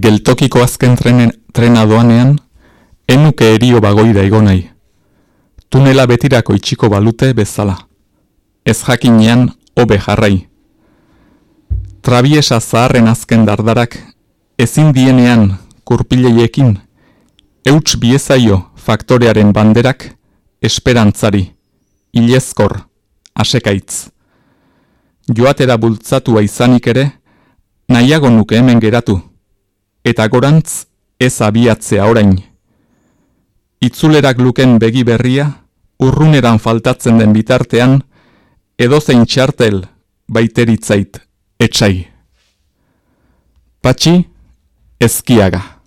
geltokiko azken trenen, trena doanean, enuke erio bagoida igonai. Tunela betirako itxiko balute bezala. Ez jakinean, hobe jarrai. Trabiesa zaharren azken dardarak, ezin dienean kurpileiekin, euts biezaio faktorearen banderak, esperantzari, ilezkor, asekaitz. Joatera bultzatua izanik ere, nahiago nuke hemen geratu, eta gorantz ez abiatzea orain. Itzulerak luken begi berria, urruneran faltatzen den bitartean, edozein txartel baiteritzait etxai. Patxi, ezkiaga.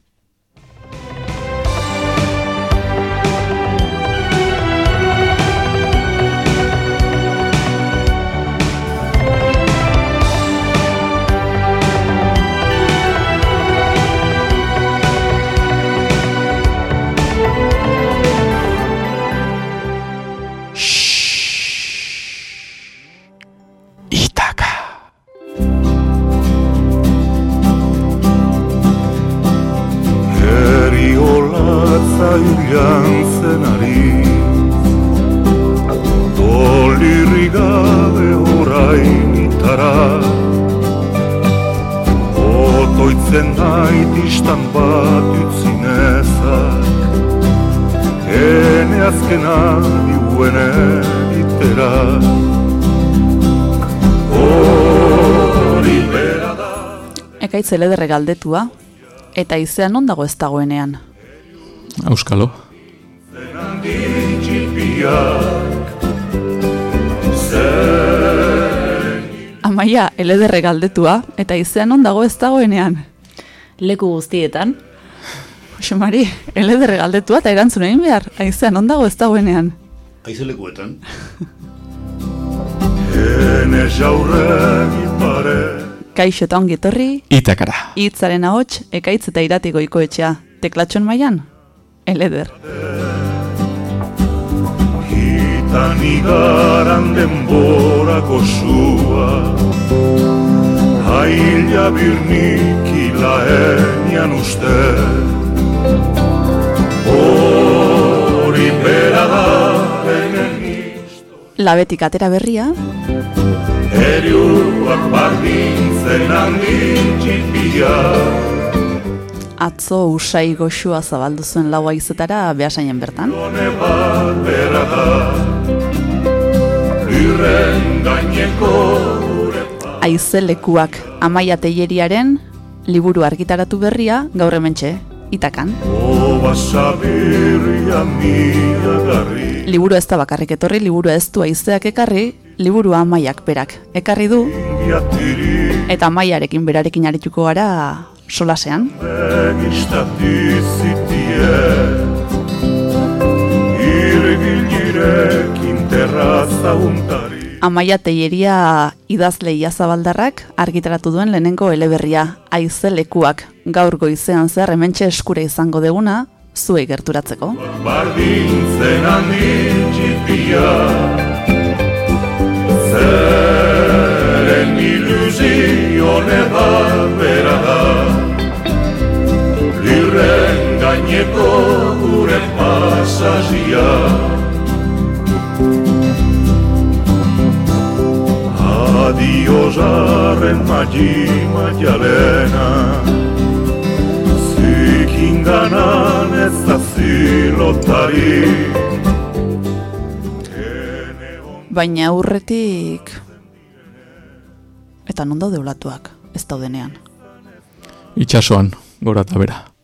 Zelederre galdetua, eta izean non dago ez dagoenean. Euskalo. Amaia, elederre galdetua, eta izean non dago ez dagoenean. Leku guztietan. Oso Mari, elederre galdetua eta erantzun egin behar, aizean non dago ez dagoenean. Aize lekuetan. Hene jaurregi pare Kaixo eta ongi etorri. Itakara. Itzaren ahots, ekaitz eta iratiko ikoetxea. Teklatxon maian? Eleder. Hitan igaran denborako zua Haila birnik ilaenian uste Hori bera da Labetik atera berria. Eriuak bardintzen handin txipia Atzo usai goxua zabaldu zuen laua izetara behasainen bertan. Gone bat bera da gaineko Aizelekuak amaia teieriaren liburu argitaratu berria gaur hementxe, itakan. Liburu ez da bakarrik etorri, liburu ez du aizeak ekarri, liburu amaiak berak ekarri du, eta amaiarekin berarekin arituko gara solasean. Amaia teieria idazle iazabaldarrak argitaratu duen lehenengo eleberria aize lekuak gaur goizean zer hementxe eskure izango deguna zuei gerturatzeko. Bardintzen Zeren ilusio neba bera da. Lirren gaineko gure pasazia Adio zarren magi maialena. Zikin ganan ez da zilotari Baina aurretik eta non daude olatuak ez daudenean. Itxasoan, gora eta bera.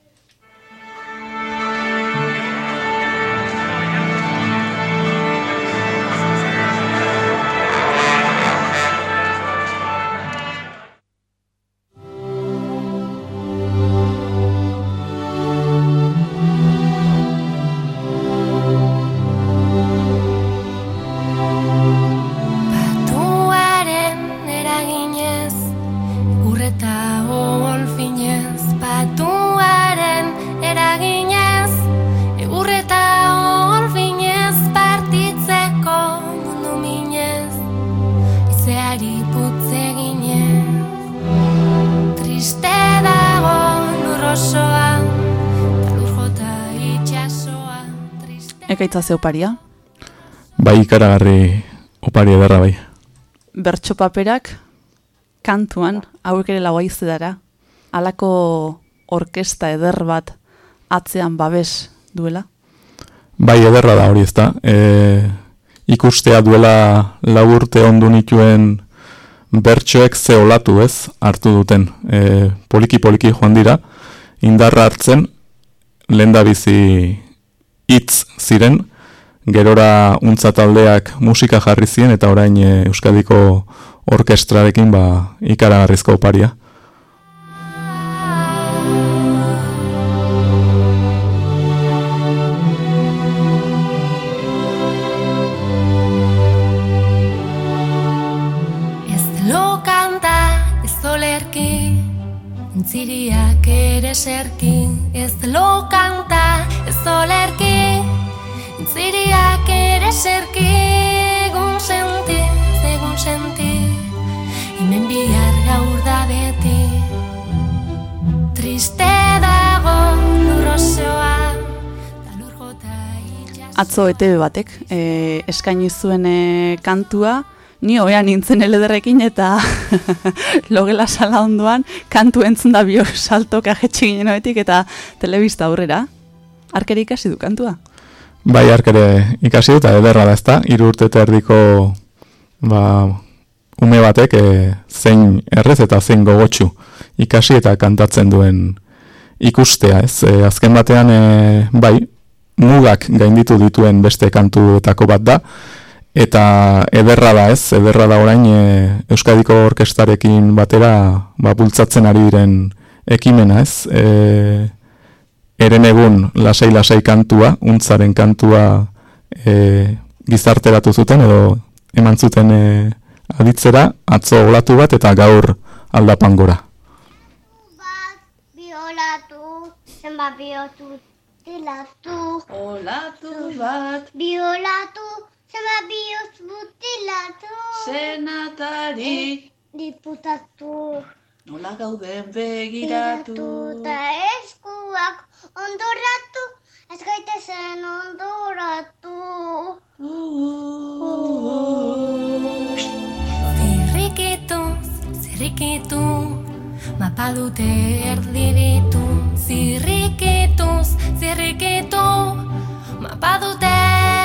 Ekaitza ze oparia? Bai ikaragarri opari ederra bai. Bertso paperak kantuan hauek ere lau dara. Halako orkesta eder bat atzean babes duela? Bai ederra da hori ezta. E, ikustea duela laburte ondu nituen bertsoek ze olatu ez hartu duten. E, poliki poliki joan dira, indarra hartzen, lehen bizi hitz ziren, gerora untza taldeak musika jarri ziren eta orain e, Euskadiko orkestrarekin ba, ikaragarrizko oparia. Atzo ETV batek, eh, eskaini zuen eh, kantua, ni hoean nintzen elederrekin eta logela sala onduan kantu entzun da bio salto kajetxe ginen eta telebista aurrera. Arkere ikasi du kantua? Bai, arkere ikasi eta ederra da ezta, iru urte erdiko ba, ume batek e, zein errez eta zein gogotxu ikasi eta kantatzen duen ikustea, ez? E, azken batean, e, bai, mugak gainditu dituen beste kantuetako bat da, Eta ederra da ez, ederra da orain e, Euskadiko Orkestarekin batera ba, bultzatzen ari diren ekimena ez. E, eren egun lasai-lasai kantua, untzaren kantua e, gizarteratu zuten edo eman zuten e, aditzera, atzo olatu bat eta gaur aldapan gora. Biolatu, zenba biotu, Olatu bat, biolatu, Zema bihotz mutilatu. Senatari. Diputatu. Nola gauden begiratu. Ta eskuak ondoratu. Ez gaite zen ondoratu. Zirrikitu, zirrikitu. Mapa dute erdibitu. Zirrikitu, zirrikitu. Mapa dute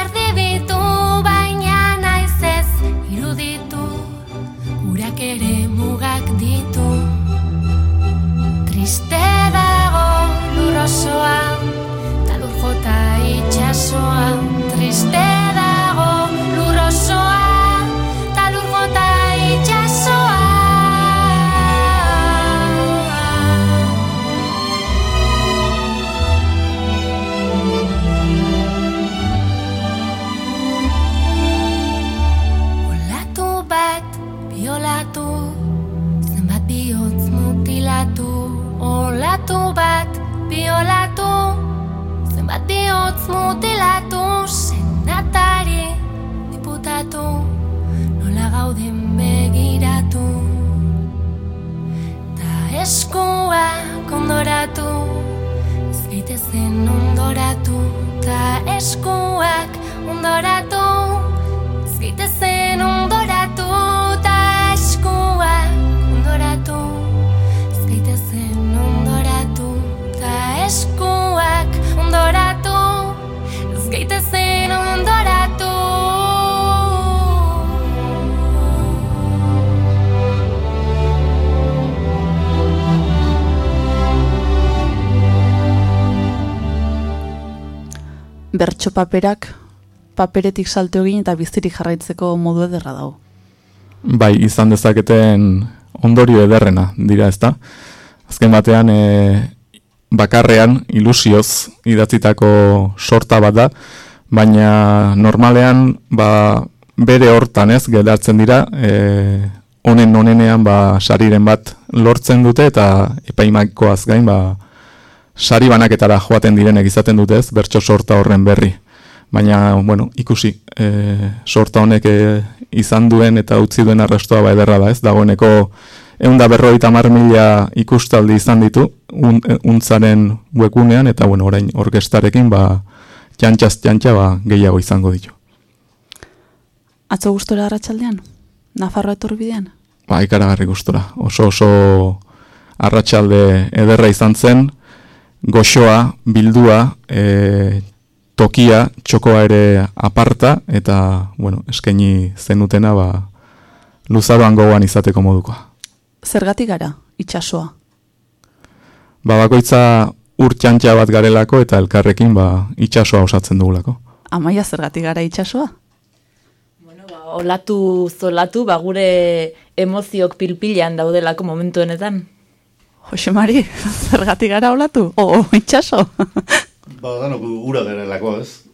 erdibitu. Urak ere mugak ditu Triste dago lurrosoa Talur jota itxasoa Triste olatu bat biolatu. Zenbat bihotz mutilatu senatari diputatu. Nola gauden begiratu. Ta eskua kondoratu ez zen ondoratu. Ta eskuak ondoratu ez ondoratu Bertxo paperak paperetik salto egin eta bizirik jarraitzeko modu ederra dago. Bai, izan dezaketen ondorio ederrena dira ezta. Azken batean, e, bakarrean ilusioz idatzitako sorta bat da, baina normalean ba, bere hortan ez geratzen dira, e, honen honenean ba, sariren bat lortzen dute eta epaimakoaz gain ba, sari banaketara joaten direnek izaten dute ez, bertso sorta horren berri. Baina, bueno, ikusi, e, sorta honek e, izan duen eta utzi duen arrestoa ba ederra da ez, dagoeneko egun da berroita mar mila ikustaldi izan ditu un, untzaren wekunean, eta bueno, orain orkestarekin ba, jantxaz jantxa ba, gehiago izango ditu. Atzo gustora arratsaldean? Nafarroa etorri bidean? Ba, ikaragarri gustora. Oso oso arratsalde ederra izan zen, goxoa, bildua, e, tokia, txokoa ere aparta, eta, bueno, eskaini zenutena, ba, luzaroan gogoan izateko modukoa. Zergatik gara, itxasoa? Ba, bakoitza ur txantxa bat garelako, eta elkarrekin, ba, itxasoa osatzen dugulako. Amaia zergatik gara itxasoa? Bueno, ba, olatu zolatu, ba, gure emoziok pilpilean daudelako momentu honetan. Jose Mari, zergatik gara olatu? O, o itxaso? Ba, danok ura garelako, ez?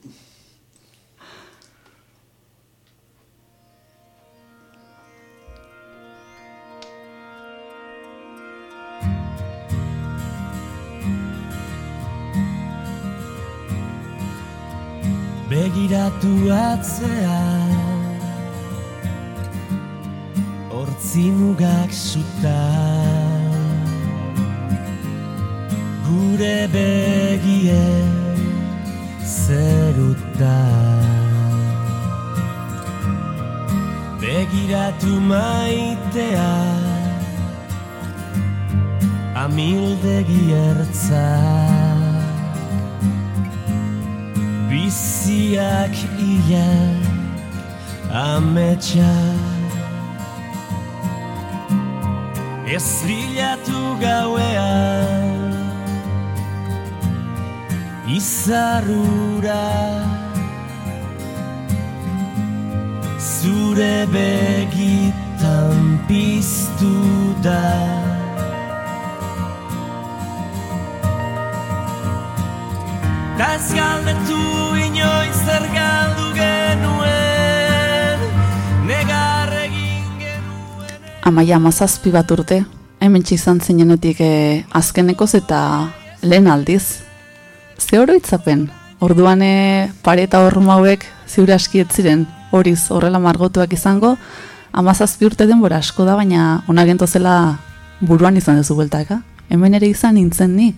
Begiratu atzea Hortzi mugak suta Gure begie zeruta. Begiratu maitea Amildegi ertza. Biziak ia ametsa. Ez bilatu gauean Izarrura Zure begitan piztu da Ta ez galdetu inoiz zer galdu genuen Negar egin genuen Amaia amazazpi bat urte, hemen izan zinenetik e, azkenekoz eta lehen aldiz. Ze oroitzapen, orduan e, pare eta horruma hauek ziure aski ez ziren, horiz horrela margotuak izango, amazazpi urte denbora asko da, baina ona gentozela buruan izan duzu bueltaka. Hemen ere izan nintzen ni.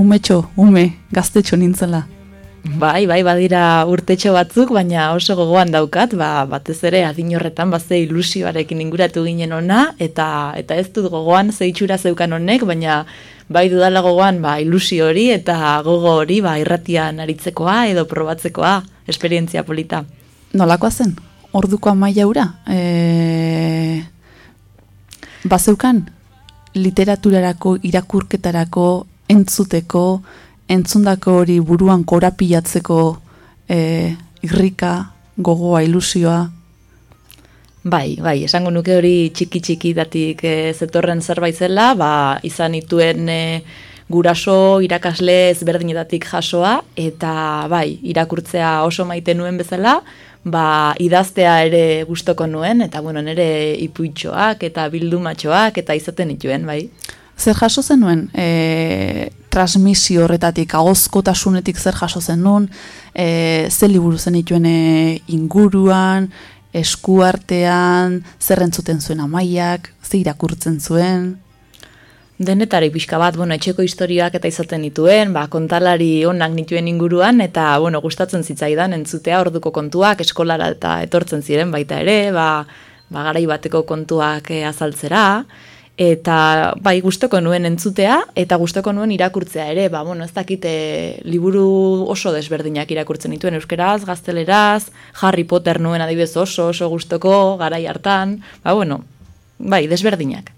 Umetxo, ume, gaztetxo nintzela. Bai, bai, badira urtetxo batzuk, baina oso gogoan daukat, ba, batez ere adin horretan baze ilusioarekin inguratu ginen ona, eta eta ez dut gogoan ze itxura zeukan honek, baina bai dudala gogoan ba, ilusio hori eta gogo hori ba, irratian aritzekoa edo probatzekoa, esperientzia polita. Nolakoa zen? Orduko amaia ura? E... Bazeukan, literaturarako, irakurketarako, entzuteko, entzundako hori buruan korapilatzeko e, irrika, gogoa, ilusioa. Bai, bai, esango nuke hori txiki txiki datik e, zetorren zerbait zela, ba, izan ituen e, guraso irakasle ezberdinetatik jasoa, eta bai, irakurtzea oso maite nuen bezala, ba, idaztea ere gustoko nuen, eta bueno, nire ipuitxoak eta bildumatxoak eta izaten ituen, bai. Zer jaso zenuen? E, transmisio horretatik, agozkotasunetik zer jaso zenuen, e, zer liburu zen ituen e, inguruan, eskuartean, zer entzuten zuen amaiak, zer irakurtzen zuen, Denetari pixka bat, bueno, etxeko historiak eta izaten dituen, ba, kontalari onak nituen inguruan, eta, bueno, gustatzen zitzaidan entzutea orduko kontuak, eskolara eta etortzen ziren baita ere, ba, ba garai bateko kontuak eh, azaltzera, eta bai gustoko nuen entzutea eta gustoko nuen irakurtzea ere, ba bueno, ez dakite liburu oso desberdinak irakurtzen dituen euskeraz, gazteleraz, Harry Potter nuen adibez oso oso gustoko garai hartan, ba bueno, bai, desberdinak.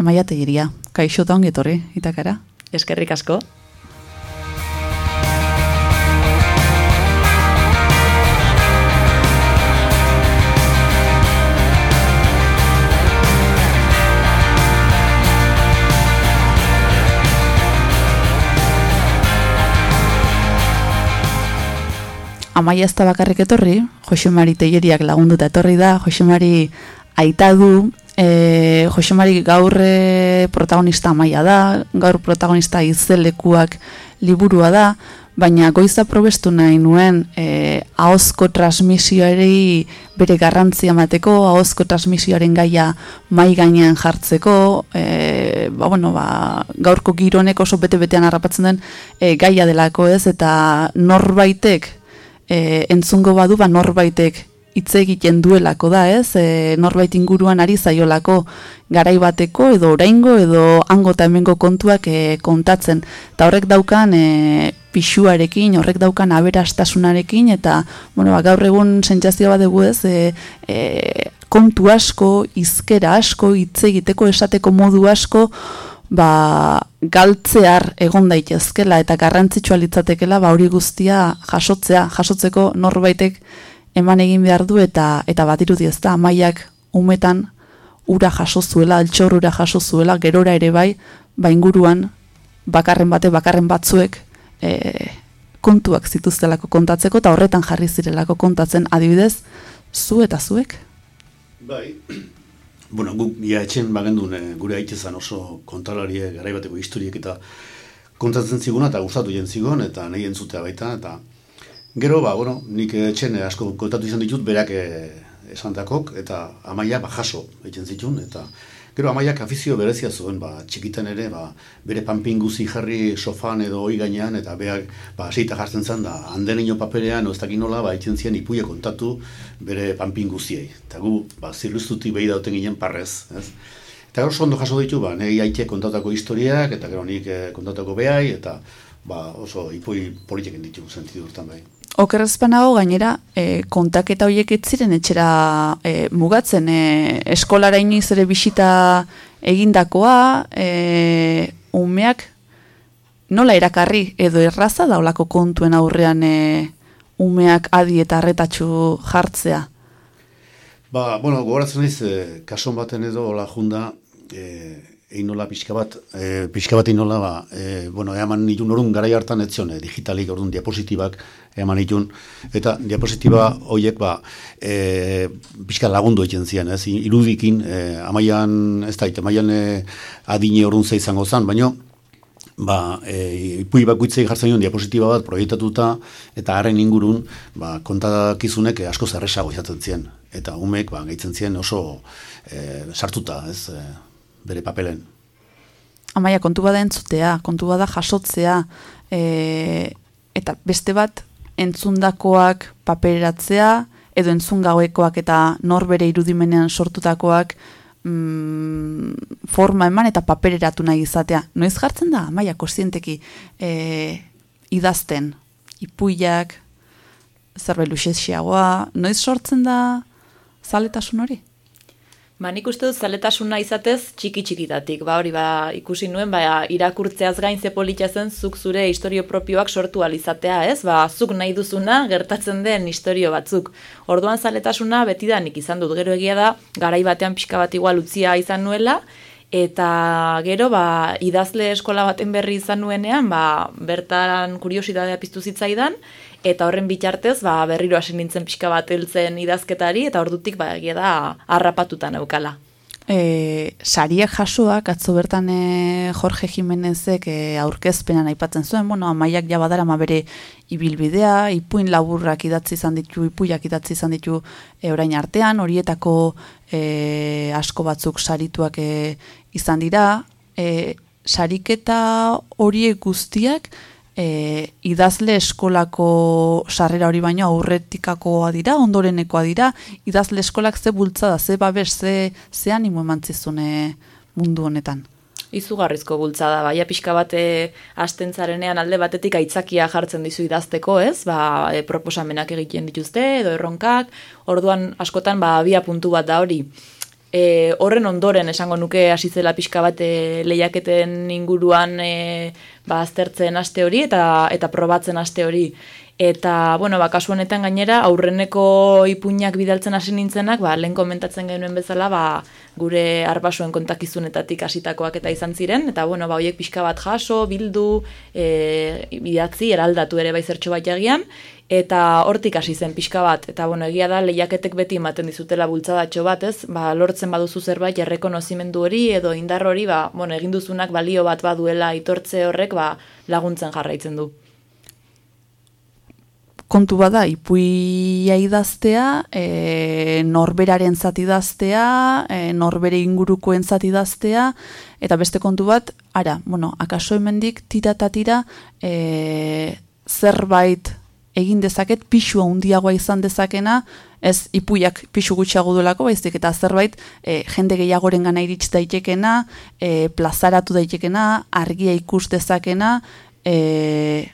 Amaia tegiria, kaixo eta ongi etorri, itakara. Eskerrik asko. Amaia ez da bakarrik etorri, Josemari Teieriak lagunduta etorri da, Josemari aita du, e, Josemari gaur e, protagonista maia da, gaur protagonista izelekuak liburua da, baina goiza probestu nahi nuen e, ahozko transmisioari bere garrantzia mateko, ahozko transmisioaren gaia mai gainean jartzeko, e, ba, bueno, ba, gaurko gironek oso bete-betean harrapatzen den e, gaia delako ez, eta norbaitek e, entzungo badu, ba, norbaitek hitz egiten duelako da, ez? E, norbait inguruan ari zaiolako garai bateko edo oraingo edo hango eta hemengo kontuak e, kontatzen. Eta horrek daukan e, pixuarekin, horrek daukan aberastasunarekin eta bueno, ba, gaur egun sentsazio bat dugu, ez? E, e, kontu asko, hizkera asko, hitz egiteko esateko modu asko, ba, galtzear egon daitezkela eta garrantzitsua litzatekela ba hori guztia jasotzea, jasotzeko norbaitek eman egin behar du eta eta bat irudi ez da, amaiak umetan ura jaso zuela, altxor ura jaso zuela, gerora ere bai, ba inguruan, bakarren bate, bakarren batzuek, e, kontuak zituztelako kontatzeko, eta horretan jarri zirelako kontatzen adibidez, zu eta zuek? Bai, bueno, guk ja etxen bagendun gure aitezan oso kontalarie garaibateko historiek eta kontatzen ziguna eta gustatu jen zigon eta nahi entzutea baita eta Gero, ba, bueno, nik etxen asko kontatu izan ditut, berak eh, esantakok, eta amaia ba, jaso egiten zitun, eta gero amaiak afizio berezia zuen, ba, txikitan ere, ba, bere panpinguzi jarri sofan edo oi gainean, eta beak ba, seita jartzen zen, da, handen ino paperean, oztak inola, ba, egiten zian ipuia kontatu bere panpinguziei. Eta gu, ba, zirruztutik behi dauten ginen parrez, ez? Eta gero ondo jaso ditu, ba, nahi aitek kontatako historiak, eta gero nik eh, kontatako behai, eta ba, oso ipui politiken ditu sentidu urtan bai. Okerrezpanago gainera e, kontaketa horiek ez ziren etxera e, mugatzen e, eskolara inoiz ere bisita egindakoa e, umeak nola erakarri edo erraza daulako kontuen aurrean e, umeak adi eta arretatxu jartzea? Ba, bueno, gogoratzen naiz, e, kason baten edo la junda, e, einola pixka bat, e, pixka bat einola, ba, e, bueno, eaman nitun orun garai hartan etzion, e, digitalik orun diapositibak eman nitun, eta diapositiba horiek, ba, e, pixka lagundu egiten zian, ez, irudikin, e, amaian, ez da, amaian e, adine orun izango zan, baino, ba, e, ipui bakuitzei jartzen nion diapositiba bat proiektatuta eta harren ingurun ba, kontadakizunek asko zerresago izaten zien. Eta umek ba, gaitzen zien oso e, sartuta, ez, e, bere papelen. Amaia, kontu bada entzutea, kontu bada jasotzea, e, eta beste bat entzundakoak paperatzea, edo entzun gauekoak eta norbere irudimenean sortutakoak mm, forma eman eta papereratu nahi izatea. Noiz jartzen da, amaia, kostienteki e, idazten, ipuiak, zerbait luxexiagoa, noiz sortzen da zaletasun hori? Ba, nik uste dut zaletasuna izatez txiki txikitatik. Ba, hori ba, ikusi nuen, ba, irakurtzeaz gain ze politia zen zuk zure historio propioak sortu alizatea, ez? Ba, zuk nahi duzuna gertatzen den historio batzuk. Orduan zaletasuna beti da nik izan dut gero egia da, garai batean pixka bat igual utzia izan nuela, eta gero ba, idazle eskola baten berri izan nuenean, ba, bertan kuriositatea piztu zitzaidan, eta horren bitartez ba, berriro hasi nintzen pixka bat heltzen idazketari eta ordutik ba egia da harrapatuta neukala. E, sariek jasoak atzo bertan e, Jorge Jimenezek e, aurkezpenan aipatzen zuen, bueno, amaiak ja badara ma bere ibilbidea, ipuin laburrak idatzi izan ditu, ipuiak idatzi izan ditu e, orain artean, horietako e, asko batzuk sarituak e, izan dira, e, sariketa horiek guztiak, e, idazle eskolako sarrera hori baino aurretikakoa dira, ondorenekoa dira, idazle eskolak ze bultzada, ze babes, ze, ze animo emantzizune mundu honetan. Izugarrizko bultzada, baia pixka bate astentzarenean alde batetik aitzakia jartzen dizu idazteko, ez? Ba, e, proposamenak egiten dituzte, edo erronkak, orduan askotan ba, abia puntu bat da hori. E, horren ondoren esango nuke hasi zela pixka bat e, lehiaketen inguruan e, ba, aztertzen aste hori eta eta probatzen aste hori. Eta, bueno, ba, kasu honetan gainera, aurreneko ipuinak bidaltzen hasi nintzenak, ba, lehen komentatzen genuen bezala, ba, gure arbasuen kontakizunetatik hasitakoak eta izan ziren, eta, bueno, ba, hoiek pixka bat jaso, bildu, e, bidatzi, eraldatu ere bai zertxo bat jagian, eta hortik hasi zen pixka bat, eta, bueno, egia da, lehiaketek beti ematen dizutela bultzadatxo bat, ez, ba, lortzen baduzu zerbait, errekonozimendu hori, edo indar hori, ba, bueno, egin duzunak balio bat baduela itortze horrek, ba, laguntzen jarraitzen du kontu bada ipuia idaztea, e, norberaren zati idaztea, e, norbere ingurukoen zati idaztea, eta beste kontu bat, ara, bueno, akaso hemendik tira eta tira e, zerbait egin dezaket, pixua handiagoa izan dezakena, ez ipuiak pixu gutxiago duelako, baizik eta zerbait e, jende gehiagoren gana iritz daitekena, e, plazaratu daitekena, argia ikus dezakena, e,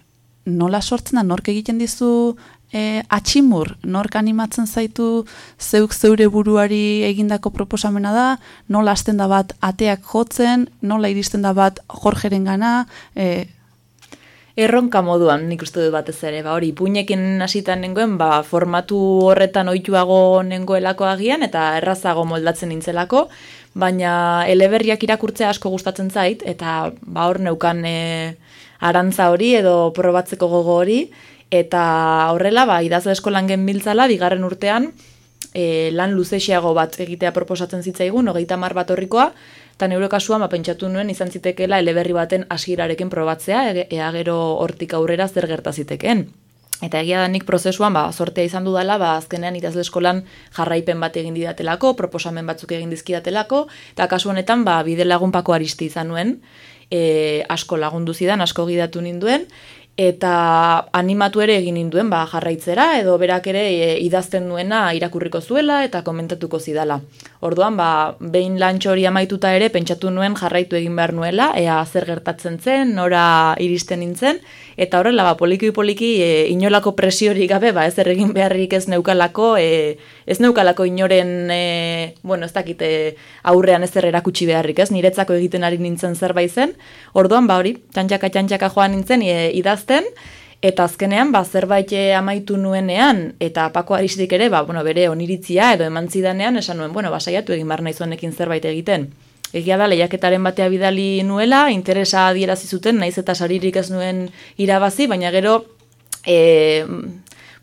nola sortzen da, nork egiten dizu e, atximur, nork animatzen zaitu zeuk zeure buruari egindako proposamena da, nola hasten da bat ateak jotzen, nola iristen da bat jorgeren gana, e, Erronka moduan, nik uste dut batez ere, ba, hori, puinekin hasitan nengoen, ba, formatu horretan ohituago nengoelako agian, eta errazago moldatzen nintzelako, baina eleberriak irakurtzea asko gustatzen zait, eta ba, hor neukan e, arantza hori edo probatzeko gogo hori, eta horrela, ba, idazle eskolan genbiltzala, bigarren urtean, e, lan luzesiago bat egitea proposatzen zitzaigun, hogeita mar bat horrikoa, eta neure kasuan, ba, pentsatu nuen, izan zitekeela eleberri baten asirarekin probatzea, ea gero hortik aurrera zer gertazitekeen. Eta egia da nik prozesuan, ba, sortea izan dudala, ba, azkenean idazle eskolan jarraipen bat egin didatelako, proposamen batzuk egin dizkidatelako, eta kasu honetan, ba, bide lagunpako aristi izan nuen, e, asko lagundu zidan, asko gidatu ninduen, eta animatu ere egin ninduen ba, jarraitzera, edo berak ere e, idazten duena irakurriko zuela eta komentatuko zidala. Orduan, ba, behin lantxo hori amaituta ere, pentsatu nuen jarraitu egin behar nuela, ea zer gertatzen zen, nora iristen nintzen, eta horrela, ba, poliki poliki, e, inolako presiorik gabe, ba, ez erregin beharrik ez neukalako, e, ez neukalako inoren, e, bueno, ez dakite aurrean ez erakutsi beharrik, ez, niretzako egiten ari nintzen zerbait zen, orduan, ba, hori, txantxaka txantxaka joan nintzen, e, idaz eta azkenean ba zerbait amaitu nuenean eta Pako Aristik ere ba, bueno, bere oniritzia edo emantzidanean esan nuen bueno ba saiatu egin bar naizuenekin zerbait egiten. Egia da, lehiaketaren batea bidali nuela, interesa adierazi zuten, naiz eta saririk ez nuen irabazi, baina gero e,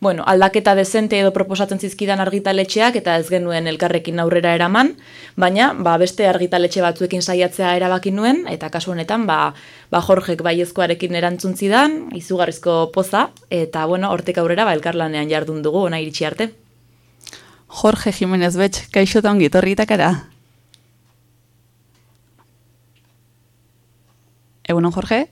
bueno, aldaketa dezente edo proposatzen zizkidan argitaletxeak eta ez genuen elkarrekin aurrera eraman, baina ba, beste argitaletxe batzuekin saiatzea erabaki nuen, eta kasu honetan ba, ba Jorgek baiezkoarekin erantzun zidan, izugarrizko poza, eta bueno, hortek aurrera ba, elkarlanean jardun dugu, ona iritsi arte. Jorge Jimenez Betx, kaixo eta ongi, torritakara. Egunon, Jorge?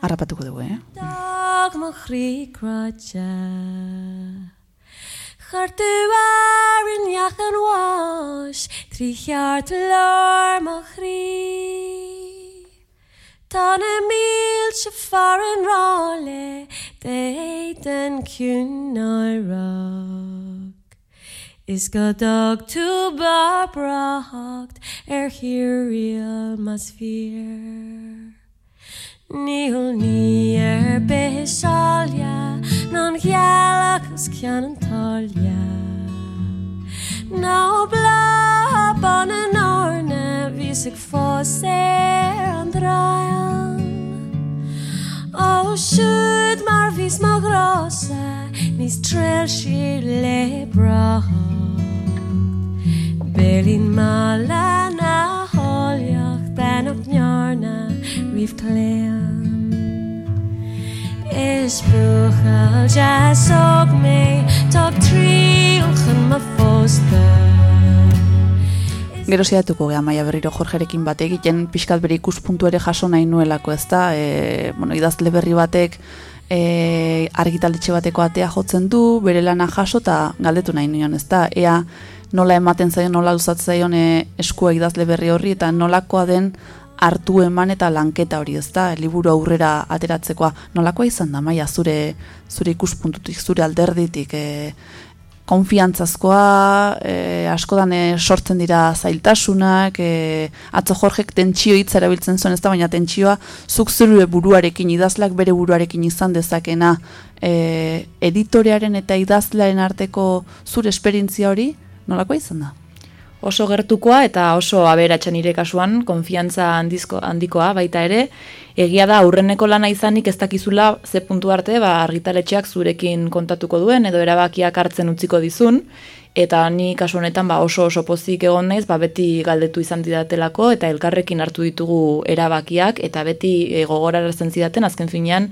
Άρα πάτε εγώ εγώ, ε. Χαρτουάριν γιάχαν βάσ, τριχιάρτ λόρ μοχρί. Τον εμίλ σε φάρεν ρόλε, τέιτεν κιούν νοϊ ρόλε. Is gedogt zu bebracht, er hier mas vier. be nier besalja, non hielachus cianan tolja. No bla bon an orne, visig fosser an drajan. O oh, sud mar vis mo grosse, nis trelsi le brach. Berlin mala na holioch ben op njarna rif klean. Is buchel jazz og me top triochen ma fosta Gero ziatuko geha maia berriro Jorgerekin bat egiten pixkat bere ikuspuntu ere jaso nahi nuelako ez da, e, bueno, idazle berri batek e, argitaletxe bateko atea jotzen du, bere lana jaso eta galdetu nahi nion ez da, ea nola ematen zaion, nola luzatzen zaion e, eskua idazle berri horri eta nolakoa den hartu eman eta lanketa hori ez da, liburu aurrera ateratzekoa. Nolakoa izan da, maia, zure, zure ikuspuntutik, zure alderditik, e, konfiantzazkoa, e, askodan e, sortzen dira zailtasunak, e, atzo jorgek tentsio hitz erabiltzen zuen ez da, baina tentsioa zuk zure buruarekin, idazlak bere buruarekin izan dezakena, e, editorearen eta idazlearen arteko zure esperientzia hori, nolakoa izan da? oso gertukoa eta oso aberatsa nire kasuan, konfiantza handizko, handikoa baita ere, egia da aurreneko lana izanik ez dakizula ze puntu arte, ba, argitaletxeak zurekin kontatuko duen, edo erabakiak hartzen utziko dizun, eta ni kasu honetan ba, oso oso pozik egon naiz, ba, beti galdetu izan didatelako, eta elkarrekin hartu ditugu erabakiak, eta beti e, gogorarazen zidaten, azken finean,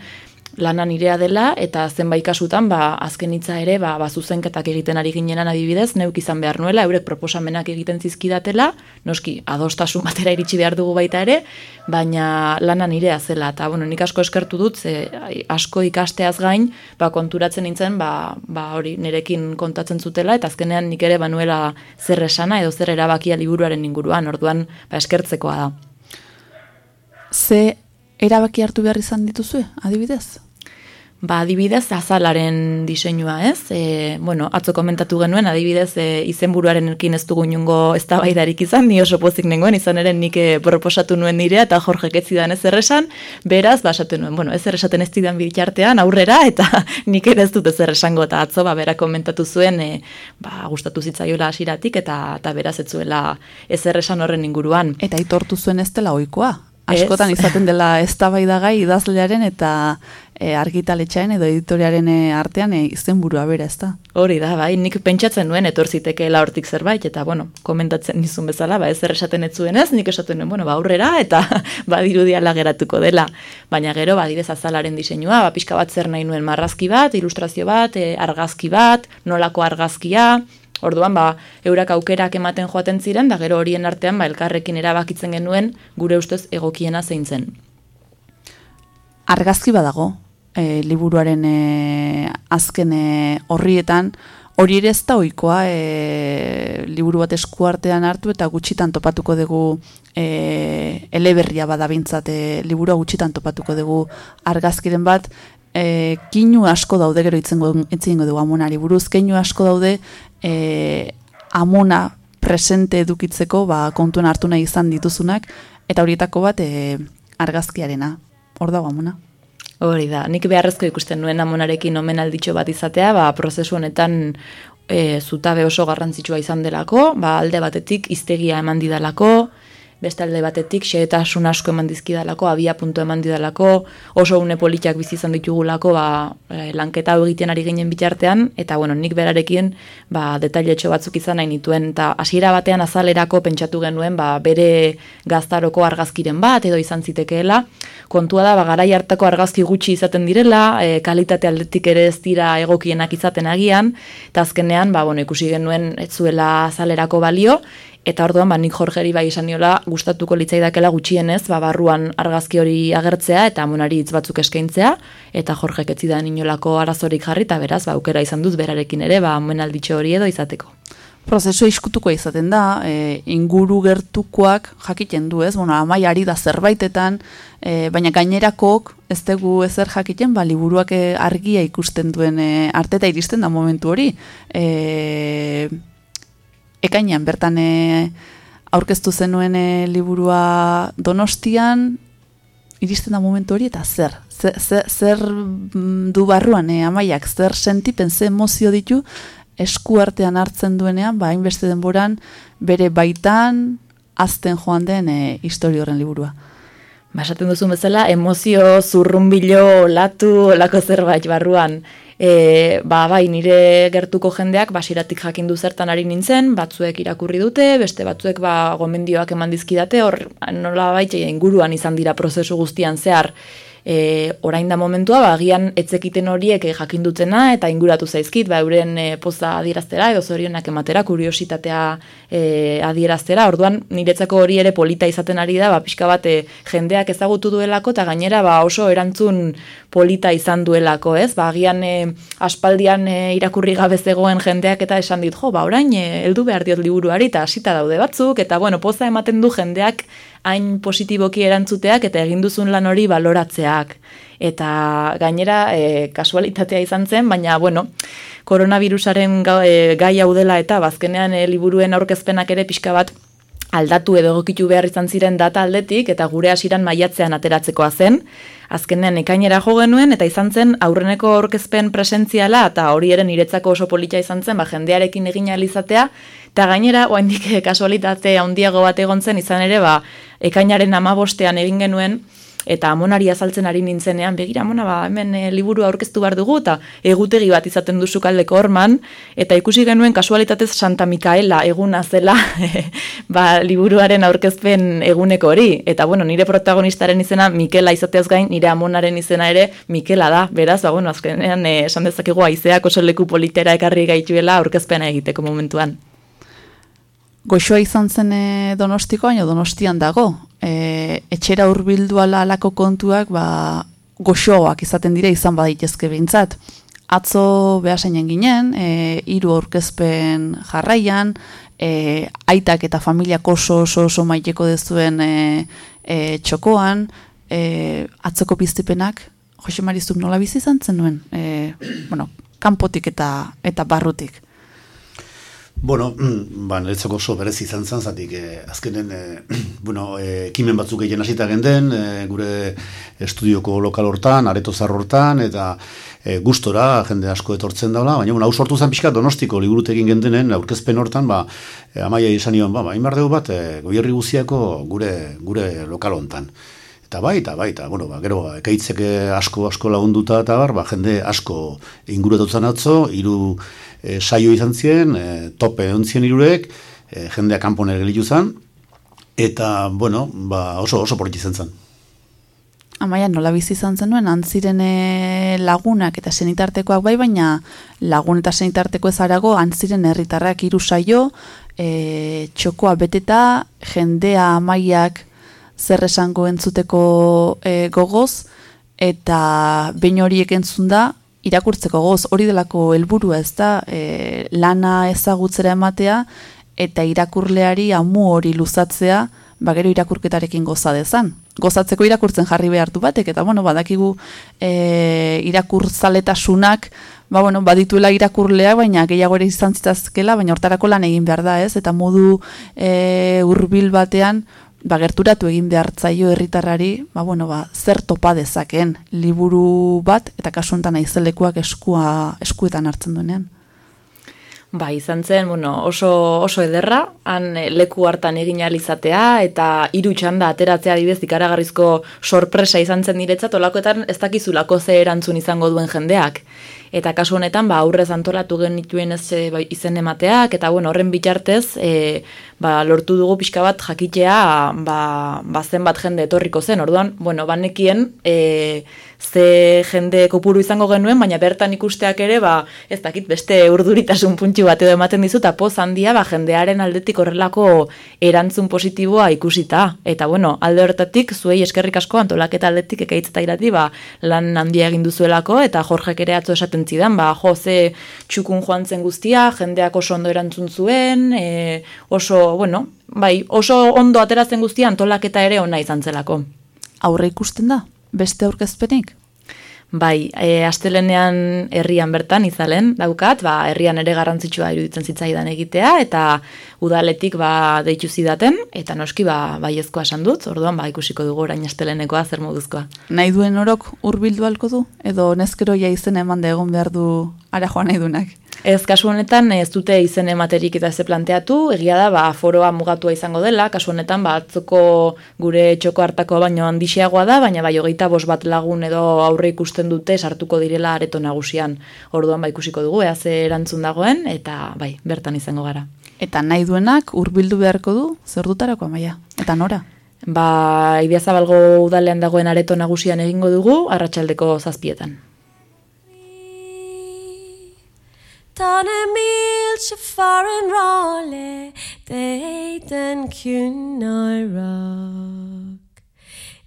lana nirea dela eta zenbait kasutan ba azken hitza ere ba, ba zuzenketak egiten ari ginenan adibidez neuk izan behar nuela eurek proposamenak egiten zizkidatela noski adostasun batera iritsi behar dugu baita ere baina lana nirea zela eta bueno nik asko eskertu dut ze asko ikasteaz gain ba konturatzen nintzen ba, ba hori nerekin kontatzen zutela eta azkenean nik ere banuela zer esana edo zer erabakia liburuaren inguruan orduan ba eskertzekoa da Ze erabaki hartu behar izan dituzue, adibidez? Ba, adibidez, azalaren diseinua, ez? E, bueno, atzo komentatu genuen, adibidez, e, izenburuaren elkin ez dugu niongo ez izan, ni oso pozik nengoen, izan ere nik e, proposatu nuen nirea, eta jorge ketzidan ez erresan, beraz, basatu nuen, bueno, ez erresaten ez didan bitartean, aurrera, eta nik ere ez dut ez erresango, eta atzo, ba, bera komentatu zuen, e, ba, gustatu zitzaiola asiratik, eta, eta beraz, ez zuela ez erresan horren inguruan. Eta itortu zuen ez dela oikoa, askotan izaten dela eztabaidagai idazlearen eta e, argitaletxaen edo editoriaren e, artean e, izenburua bera, ezta? Hori da, bai, nik pentsatzen nuen etorzitekeela hortik zerbait, eta, bueno, komentatzen nizun bezala, ba, ez erresaten ez zuen ez, nik esaten nuen, bueno, ba, aurrera, eta badirudia lageratuko dela. Baina gero, badirez azalaren diseinua, ba, pixka bat zer nahi nuen marrazki bat, ilustrazio bat, e, argazki bat, nolako argazkia, Orduan, ba, eurak aukerak ematen joaten ziren, da gero horien artean, ba, elkarrekin erabakitzen genuen, gure ustez egokiena zein zen. Argazki badago, e, liburuaren e, azken e, horrietan, hori ere ez da oikoa, e, liburu bat eskuartean hartu eta gutxitan topatuko dugu e, eleberria badabintzat, e, liburua gutxitan topatuko dugu argazkiren bat, e, kinu asko daude gero itzengo itzengo dugu amonari buruz. Keinu asko daude e, amona presente edukitzeko ba kontuan hartu nahi izan dituzunak. Eta horietako bat e, argazkiarena. Hor dago amona Hori da, nik beharrezko ikusten nuen amonarekin omen alditxo bat izatea, ba, prozesu honetan e, zutabe oso garrantzitsua izan delako, ba, alde batetik iztegia eman didalako, beste alde batetik xehetasun asko eman dizkidalako, abia puntu eman didalako, oso une politiak bizi izan ditugulako, ba, e, lanketa egiten ari ginen bitartean, eta bueno, nik berarekin ba, detailetxo batzuk izan nahi nituen, eta hasiera batean azalerako pentsatu genuen, ba, bere gaztaroko argazkiren bat, edo izan zitekeela, kontua da, ba, garai hartako argazki gutxi izaten direla, e, kalitate aldetik ere ez dira egokienak izaten agian, eta azkenean, ba, bueno, ikusi genuen ez zuela azalerako balio, Eta orduan, ba, nik jorgeri bai esan niola, gustatuko litzaidakela gutxienez, ba, barruan argazki hori agertzea eta monari hitz batzuk eskaintzea, eta jorgek etzidan inolako arazorik jarri, eta beraz, ba, aukera izan duz berarekin ere, ba, alditxo hori edo izateko. Prozesu iskutuko izaten da, e, inguru gertukoak jakiten du, ez? Bueno, amai ari da zerbaitetan, e, baina gainerakok ez dugu ezer jakiten, ba, liburuak e, argia ikusten duen e, arteta iristen da momentu hori. E, ekainean bertan e, aurkeztu zenuen e, liburua donostian, iristen da momentu hori eta zer? Zer, zer, mm, du barruan e, amaiak, zer sentipen, ze emozio ditu esku artean hartzen duenean, ba, hainbeste denboran, bere baitan, azten joan den e, histori horren liburua. Ba, esaten duzun bezala, emozio zurrumbilo latu lako zerbait barruan. E, ba, bai, nire gertuko jendeak basiratik jakindu zertan ari nintzen, batzuek irakurri dute, beste batzuek ba, gomendioak eman dizkidate, hor nola baitxe inguruan izan dira prozesu guztian zehar, e, orain da momentua, ba, agian etzekiten horiek e, jakindutena eta inguratu zaizkit, ba, euren e, poza adieraztera edo zorionak ematera, kuriositatea e, adieraztera, orduan niretzako hori ere polita izaten ari da, ba, pixka bat e, jendeak ezagutu duelako eta gainera ba, oso erantzun polita izan duelako, ez? Ba, agian e, aspaldian e, irakurri gabe zegoen jendeak eta esan dit, jo, ba, orain, heldu behar diot liburuari eta hasita daude batzuk, eta bueno, poza ematen du jendeak hain positiboki erantzuteak eta egin duzun lan hori baloratzeak. Eta gainera e, kasualitatea izan zen, baina bueno, koronavirusaren ga, e, gai hau dela eta bazkenean e, liburuen aurkezpenak ere pixka bat aldatu edo egokitu behar izan ziren data aldetik eta gure hasiran maiatzean ateratzekoa zen. Azkenean ekainera jo genuen eta izan zen aurreneko aurkezpen presentziala eta hori eren niretzako oso polita izan zen, ba, jendearekin egin izatea eta gainera, oaindik kasualitate handiago bat egon zen izan ere, ba, ekainaren amabostean egin genuen, eta amonari azaltzen ari nintzenean, begira amona, ba, hemen e, liburu aurkeztu behar dugu, eta egutegi bat izaten duzu kaldeko orman, eta ikusi genuen kasualitatez Santa Mikaela eguna zela ba, liburuaren aurkezpen eguneko hori, eta bueno, nire protagonistaren izena Mikela izateaz gain, nire amonaren izena ere Mikela da, beraz, ba, bueno, azkenean e, esan dezakegu aizeak oso leku politera ekarri gaituela aurkezpena egiteko momentuan. Goxoa izan zen e, donostiko, baina donostian dago. E, etxera hurbildu ala alako kontuak, ba, goxoak izaten dira izan badaitezke behintzat. Atzo behasainen ginen, e, iru aurkezpen jarraian, e, aitak eta familiak oso oso oso maiteko dezuen e, e, txokoan, e, atzoko piztipenak, Jose Marizuk nola bizi izan zen nuen? E, bueno, kanpotik eta, eta barrutik. Bueno, mm, ba, niretzako oso berez izan zan, zatik, eh, azkenen, eh, bueno, eh, kimen batzuk egin hasita genden, eh, gure estudioko lokal hortan, areto zar hortan, eta eh, gustora jende asko etortzen daula, baina, bueno, hau sortu zen pixka donostiko liburutekin gendenen, aurkezpen hortan, ba, eh, amaia izan nion, ba, ba, inbar dugu bat, eh, goierri guziako gure, gure lokal hontan. Eta bai, eta bai, eta, bueno, ba, gero, ekaitzeke asko, asko lagunduta, eta bar, ba, jende asko inguruetutzen atzo, hiru e, saio izan ziren, e, tope ontzien irurek, e, jendea kanpone gelitu zen, eta, bueno, ba, oso, oso porik izan zen. Amaia, nola bizi izan zenuen, antziren lagunak eta senitartekoak bai, baina lagun eta senitarteko ezarago antziren herritarrak hiru saio, e, txokoa beteta, jendea amaiak zer esango entzuteko e, gogoz, eta behin horiek entzun da, irakurtzeko goz hori delako helburua ez da e, lana ezagutzera ematea eta irakurleari amu hori luzatzea ba gero irakurketarekin goza dezan. Gozatzeko irakurtzen jarri behartu batek eta bueno badakigu e, irakurtzaletasunak ba bueno badituela irakurlea baina gehiago ere izan zitzazkela baina hortarako lan egin behar da ez eta modu e, hurbil batean ba, gerturatu egin behartzaio herritarrari, ba, bueno, ba, zer topa dezaken liburu bat, eta kasu honetan aizelekuak eskua, eskuetan hartzen duenean. Ba, izan zen, bueno, oso, oso ederra, han eh, leku hartan egin izatea eta hiru txanda ateratzea dibez ikaragarrizko sorpresa izan zen niretzat, olakoetan ez dakizulako ze erantzun izango duen jendeak eta kasu honetan ba aurrez antolatu genituen ez ba, izen emateak eta bueno horren bitartez e, ba, lortu dugu pixka bat jakitea ba, ba zenbat jende etorriko zen orduan bueno banekien e, ze jende kopuru izango genuen, baina bertan ikusteak ere, ba, ez dakit beste urduritasun puntxu bat edo ematen dizu, eta poz handia, ba, jendearen aldetik horrelako erantzun positiboa ikusita. Eta, bueno, alde horretatik, zuei eskerrik asko antolaketa aldetik ekaitzeta irati, ba, lan handia egin duzuelako, eta jorgek ere atzo esaten zidan, ba, jo, ze txukun joan zen guztia, jendeak oso ondo erantzun zuen, e, oso, bueno, bai, oso ondo ateratzen guztia antolaketa ere ona izan zelako. Aurre ikusten da? beste aurkezpenik? Bai, e, astelenean herrian bertan izalen daukat, ba, herrian ere garrantzitsua iruditzen zitzaidan egitea, eta udaletik ba, deitu zidaten, eta noski ba, baiezkoa esan dut, orduan ba, ikusiko dugu orain astelenekoa zer moduzkoa. Nahi duen orok hurbildu halko du? Edo nezkero ja izen eman da egon behar du ara joan nahi duenak? Ez kasu honetan ez dute izen ematerik eta ze planteatu, egia da ba foroa mugatua izango dela, kasu honetan ba atzoko gure txoko hartako baino handixiagoa da, baina bai hogeita bos bat lagun edo aurre ikusten dute sartuko direla areto nagusian. Orduan ba ikusiko dugu ea ze erantzun dagoen eta bai, bertan izango gara. Eta nahi duenak hurbildu beharko du zer dutarako amaia? Eta nora? Ba, Ibiazabalgo udalean dagoen areto nagusian egingo dugu, arratsaldeko zazpietan. Tane mil shafaren role deiten kunoi rock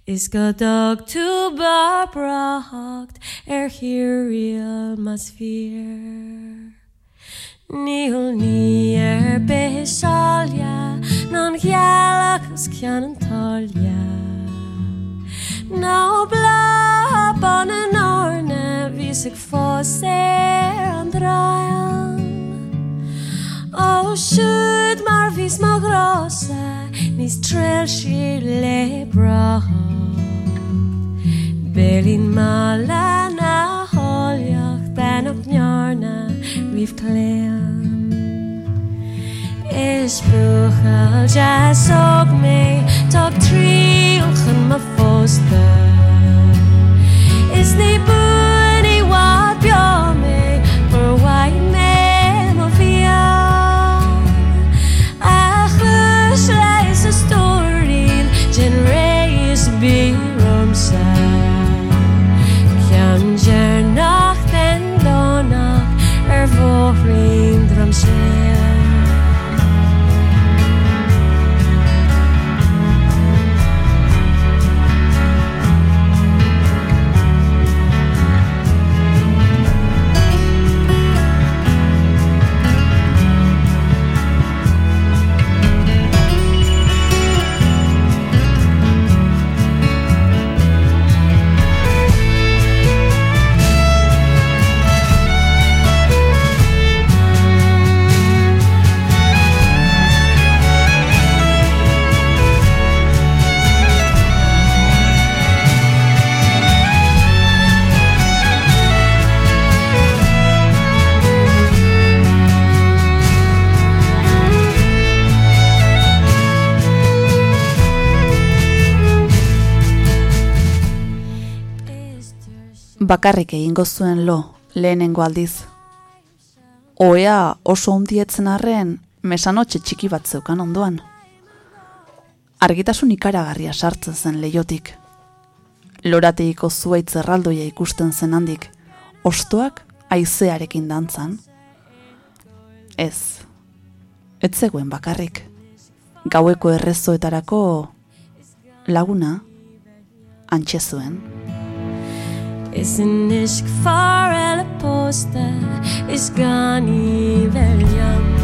Is godog tu babracht er hiriel mas fear. Nihul ni er besalja non hialachus kianan tolja No bla upon an orna risik for seandrajan O should marvis mogrosa ni strelši lebro Belin mala na holjah penok njorna riv klean is buchel jazz op me top 3 gaan my foster 뼈 bakarrik egingo zuen lo lehenengo aldiz. Oea oso hundietzen arren mesanotxe txiki bat zeukan ondoan. Argitasun ikaragarria sartzen zen leiotik. Lorateiko zuaitz erraldoia ikusten zen handik, ostoak aizearekin dantzan. Ez, ez zegoen bakarrik. Gaueko errezoetarako laguna antxe zuen. Is in isk far elle poste is gan nie ver jam.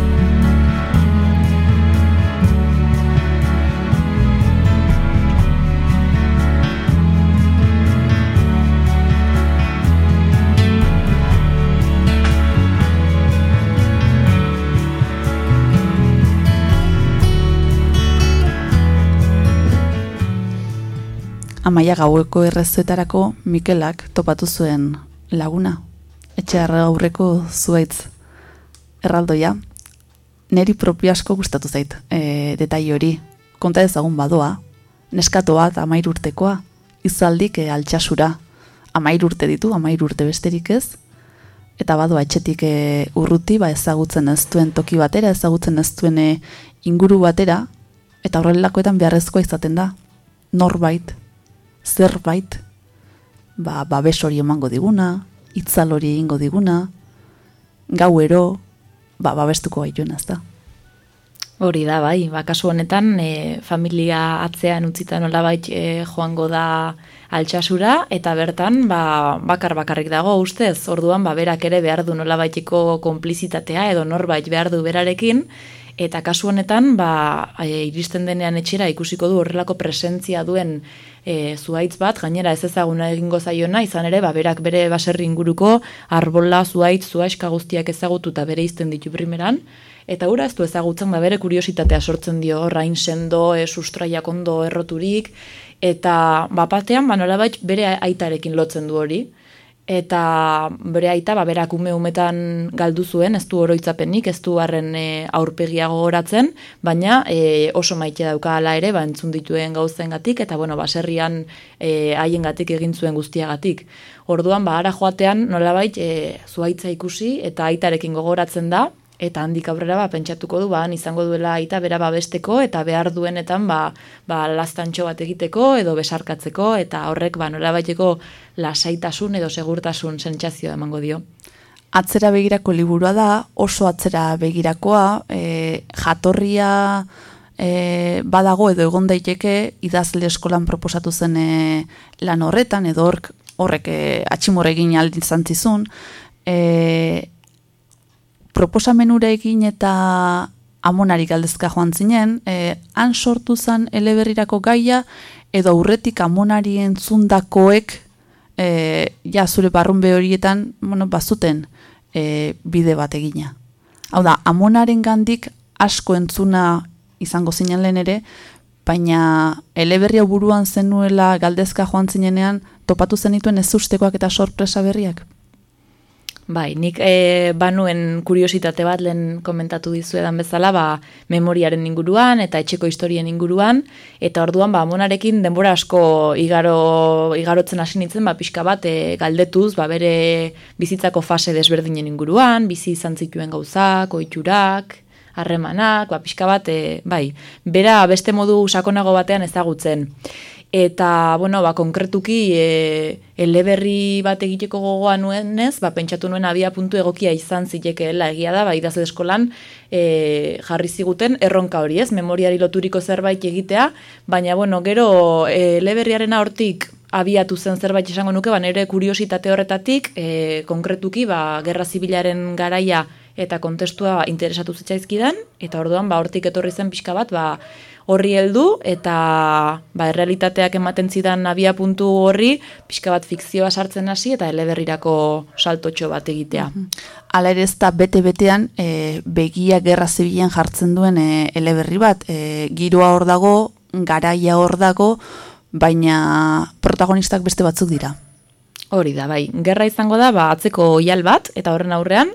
Amaia gaueko errezuetarako Mikelak topatu zuen laguna. Etxe aurreko zuaitz erraldoia. Neri propio asko gustatu zait, e, detai hori. Konta ezagun badoa, neskato bat amair urtekoa, izaldik e, altxasura. Amair urte ditu, amair urte besterik ez. Eta badoa etxetik e, urruti, ba ezagutzen ez duen toki batera, ezagutzen ez duen e, inguru batera, eta horrelakoetan beharrezkoa izaten da. Norbait, zerbait ba, babes hori emango diguna, itzal hori egingo diguna, gauero, ba, babestuko gaituen ez da. Hori da, bai, ba, kasu honetan, e, familia atzean utzita nolabait e, joango da altxasura, eta bertan, ba, bakar bakarrik dago ustez, orduan, ba, berak ere behar du nolabaitiko konplizitatea, edo norbait behar du berarekin, eta kasu honetan, ba, e, iristen denean etxera ikusiko du horrelako presentzia duen e, zuaitz bat, gainera ez ezaguna egingo zaiona, izan ere, ba, berak bere baserri inguruko arbola, zuaitz, zuaiska guztiak ezagutu eta bere izten ditu primeran, eta hura ez du ezagutzen da bere kuriositatea sortzen dio, rain sendo, e, sustraiak ondo erroturik, eta bapatean, ba, nolabait bere aitarekin lotzen du hori, eta bere aita ba berak ume umetan galdu zuen ez du oroitzapenik ez du harren e, aurpegia gogoratzen baina e, oso maite dauka hala ere ba entzun dituen gauzengatik eta bueno baserrian e, haiengatik egin zuen guztiagatik. Orduan ba ara joatean nolabait e, zuaitza ikusi eta aitarekin gogoratzen da eta handik aurrera ba, pentsatuko du ba, izango duela aita bera babesteko eta behar duenetan ba, ba, lastantxo bat egiteko edo besarkatzeko eta horrek ba, nola baiteko lasaitasun edo segurtasun sentsazioa emango dio. Atzera begirako liburua da, oso atzera begirakoa, e, jatorria e, badago edo egon daiteke idazle eskolan proposatu zen e, lan horretan, edo horrek, horrek e, atximorregin aldin zantzizun, e, proposamenura egin eta amonari galdezka joan zinen, e, han sortu zen eleberrirako gaia, edo aurretik amonari entzundakoek, e, ja zure barrunbe horietan, bueno, bazuten e, bide bat egina. Hau da, amonaren gandik asko entzuna izango zinen lehen ere, baina eleberria buruan zenuela galdezka joan zinenean, topatu zenituen ez ustekoak eta sorpresa berriak? Bai, nik e, banuen kuriositate bat lehen komentatu dizuedan bezala, ba, memoriaren inguruan eta etxeko historien inguruan, eta orduan, ba, monarekin denbora asko igaro, igarotzen hasi nintzen, ba, pixka bat, e, galdetuz, ba, bere bizitzako fase desberdinen inguruan, bizi izan zituen gauzak, oiturak, harremanak, ba, pixka bat, e, bai, bera beste modu sakonago batean ezagutzen. Eta, bueno, ba, konkretuki, e, eleberri bat egiteko gogoa nuenez, ba, pentsatu nuen abia puntu egokia izan zitekeela egia da, ba, idazle eskolan e, jarri ziguten erronka hori ez, memoriari loturiko zerbait egitea, baina, bueno, gero e, eleberriaren hortik abiatu zen zerbait esango nuke, ba, nire kuriositate horretatik, e, konkretuki, ba, gerra zibilaren garaia eta kontestua interesatu zitzaizkidan, eta orduan, ba, hortik etorri zen pixka bat, ba, horri heldu eta ba, errealitateak ematen zidan abia puntu horri, pixka bat fikzioa sartzen hasi eta eleberrirako saltotxo bat egitea. Hala ere ez da bete-betean e, begia gerra zibilen jartzen duen e, eleberri bat, e, giroa hor dago, garaia hor dago, baina protagonistak beste batzuk dira. Hori da, bai. Gerra izango da, ba, atzeko oial bat, eta horren aurrean,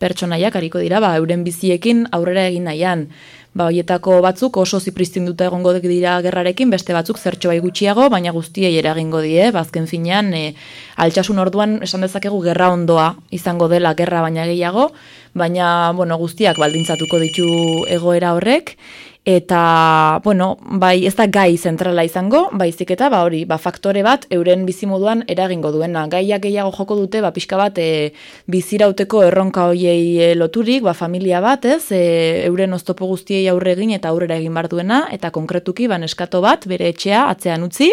pertsonaiak hariko dira, ba, euren biziekin aurrera egin nahian. Ba, hoietako batzuk oso zipristinduta egongo dira gerrarekin, beste batzuk zertxo bai gutxiago, baina guztiei eragingo die, bazken ba, finean, e, altxasun orduan esan dezakegu gerra ondoa izango dela gerra baina gehiago, baina, bueno, guztiak baldintzatuko ditu egoera horrek, eta bueno, bai ez da gai zentrala izango, baizik eta ba hori, ba faktore bat euren bizimoduan eragingo duena. Gaiak gehiago joko dute, ba pixka bat e, bizirauteko erronka hoiei e, loturik, ba familia bat, ez? E, euren oztopo guztiei aurre egin eta aurrera egin bar duena eta konkretuki ba neskato bat bere etxea atzean utzi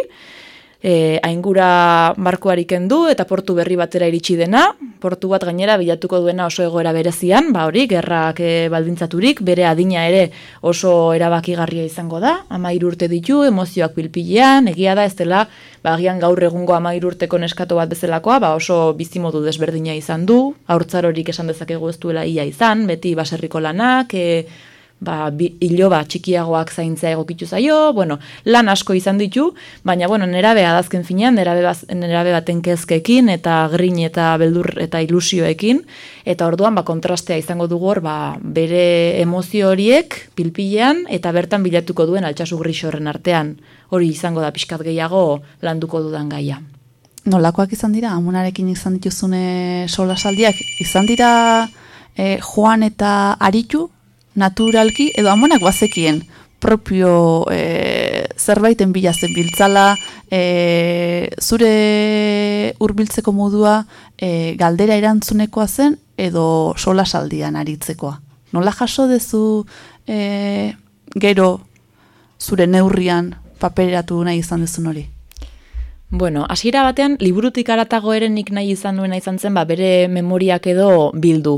e, aingura barkuari kendu eta portu berri batera iritsi dena, portu bat gainera bilatuko duena oso egoera berezian, ba hori, gerrak e, baldintzaturik, bere adina ere oso erabakigarria izango da, ama urte ditu, emozioak pilpilean, egia da ez dela, ba agian gaur egungo ama urteko neskato bat bezalakoa, ba oso bizimodu desberdina izan du, haurtzarorik esan dezakegu ez duela ia izan, beti baserriko lanak, e, ba, iloba txikiagoak zaintzea egokitu zaio, bueno, lan asko izan ditu, baina, bueno, nerabe adazken finean, nerabe, nerabe baten kezkekin, eta grin eta beldur eta ilusioekin, eta orduan, ba, kontrastea izango dugu hor, ba, bere emozio horiek pilpilean, eta bertan bilatuko duen altxasu horren artean, hori izango da pixkat gehiago landuko dudan gaia. Nolakoak izan dira, amunarekin izan dituzune solasaldiak, izan dira eh, Joan eta Aritu, naturalki, edo amonak bazekien propio e, zerbaiten bila zen biltzala, e, zure hurbiltzeko modua e, galdera erantzunekoa zen, edo sola saldian aritzekoa. Nola jaso dezu e, gero zure neurrian paperatu nahi izan dezun hori? Bueno, hasiera batean, liburutik aratago ere nik nahi izan duena izan zen, ba, bere memoriak edo bildu.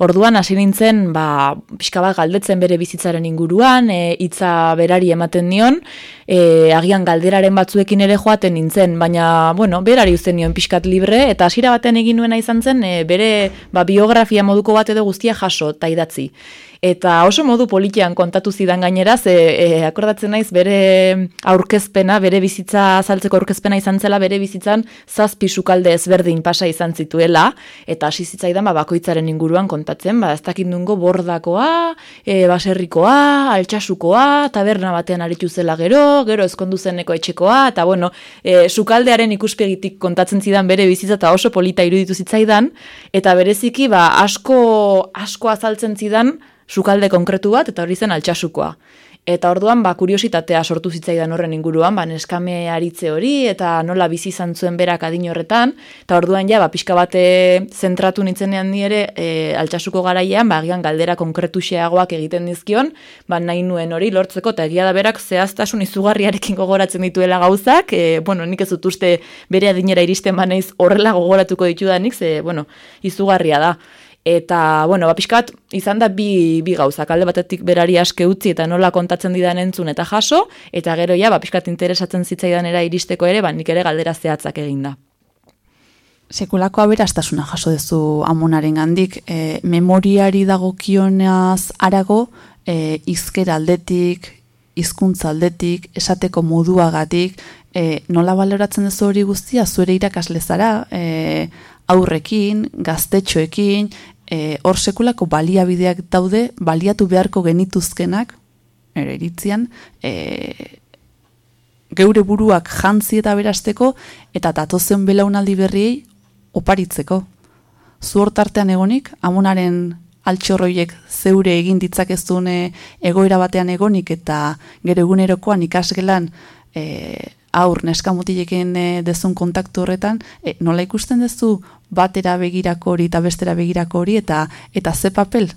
Orduan hasi nintzen, ba, pixka bat galdetzen bere bizitzaren inguruan, e, hitza berari ematen nion, e, agian galderaren batzuekin ere joaten nintzen, baina, bueno, berari uzten nion pixkat libre, eta hasiera batean egin nuena izan zen, e, bere ba, biografia moduko bat edo guztia jaso, eta idatzi. Eta oso modu politian kontatu zidan gainera, ze e, akordatzen naiz bere aurkezpena, bere bizitza azaltzeko aurkezpena izan zela, bere bizitzan zazpi sukalde ezberdin pasa izan zituela, eta hasi zitzaidan ba, bakoitzaren inguruan kontatzen, ba, ez dakit nungo bordakoa, e, baserrikoa, altxasukoa, taberna batean aritu zela gero, gero ezkondu zeneko etxekoa, eta bueno, e, sukaldearen ikuspegitik kontatzen zidan bere bizitza eta oso polita iruditu zitzaidan, eta bereziki ba, asko, asko azaltzen zidan, sukalde konkretu bat, eta hori zen altxasukoa. Eta orduan, ba, kuriositatea sortu zitzaidan horren inguruan, ba, neskame aritze hori, eta nola bizi izan zuen berak adin horretan, eta orduan, ja, ba, pixka bate zentratu nintzenean ni ere, e, altxasuko garaian, ba, agian galdera konkretu xeagoak egiten dizkion, ba, nahi nuen hori lortzeko, eta egia da berak zehaztasun izugarriarekin gogoratzen dituela gauzak, e, bueno, nik ez dut uste bere adinera iristen baneiz horrela gogoratuko ditudanik, ze, bueno, izugarria da Eta, bueno, ba, pixka bat, izan da bi, bi gauzak, alde batetik berari aske utzi eta nola kontatzen didan entzun eta jaso, eta gero ja, ba, pixka bat interesatzen zitzaidanera iristeko ere, ba, nik ere galdera zehatzak eginda. Sekulako aberastasuna jaso duzu amonaren gandik, e, memoriari dagokionaz arago, e, izkera aldetik, hizkuntza aldetik, esateko moduagatik, e, nola baloratzen duzu hori guztia, zuere irakasle zara, e, aurrekin, gaztetxoekin, e, hor sekulako baliabideak daude, baliatu beharko genituzkenak, ere iritzian, e, geure buruak jantzi eta berasteko, eta datozen belaunaldi berriei oparitzeko. Zu hortartean egonik, amonaren altxorroiek zeure egin ditzakezun e, egoera batean egonik, eta gero egunerokoan ikasgelan e, aur neskamutilekin e, dezun kontaktu horretan, e, nola ikusten duzu batera begirako hori eta bestera begirako hori eta eta ze papel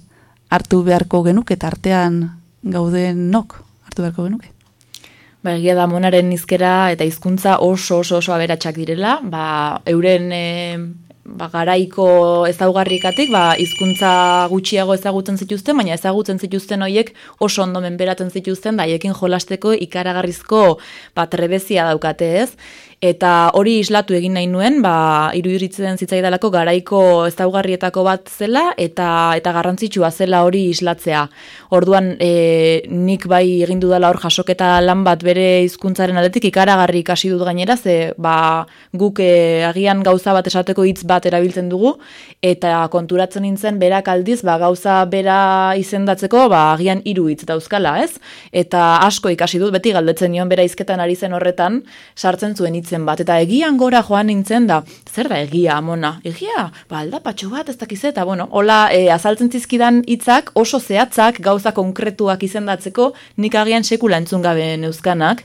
hartu beharko genuke eta artean gauden nok hartu beharko genuke. Ba, egia da monaren izkera eta hizkuntza oso oso oso aberatsak direla, ba, euren e, ba, garaiko ezaugarrikatik, ba, hizkuntza gutxiago ezagutzen zituzten, baina ezagutzen zituzten hoiek oso ondo menberatzen zituzten, da haiekin jolasteko ikaragarrizko ba, trebezia daukate ez, eta hori islatu egin nahi nuen, ba, irudiritzen zitzaidalako garaiko ezaugarrietako bat zela, eta eta garrantzitsua zela hori islatzea. Orduan, e, nik bai egin dudala hor jasoketa lan bat bere hizkuntzaren aldetik ikaragarri ikasi dut gainera, ze ba, guk e, agian gauza bat esateko hitz bat erabiltzen dugu, eta konturatzen nintzen berak aldiz, ba, gauza bera izendatzeko, ba, agian hiru hitz dauzkala, ez? Eta asko ikasi dut, beti galdetzen nion bera izketan ari zen horretan, sartzen zuen hitz bat, eta egian gora joan nintzen da, zer da egia, amona? Egia, ba, aldapatxo bat, ez dakiz eta, bueno, hola, e, azaltzen zizkidan hitzak oso zehatzak, gauza konkretuak izendatzeko, nik agian sekula entzun gabe neuzkanak,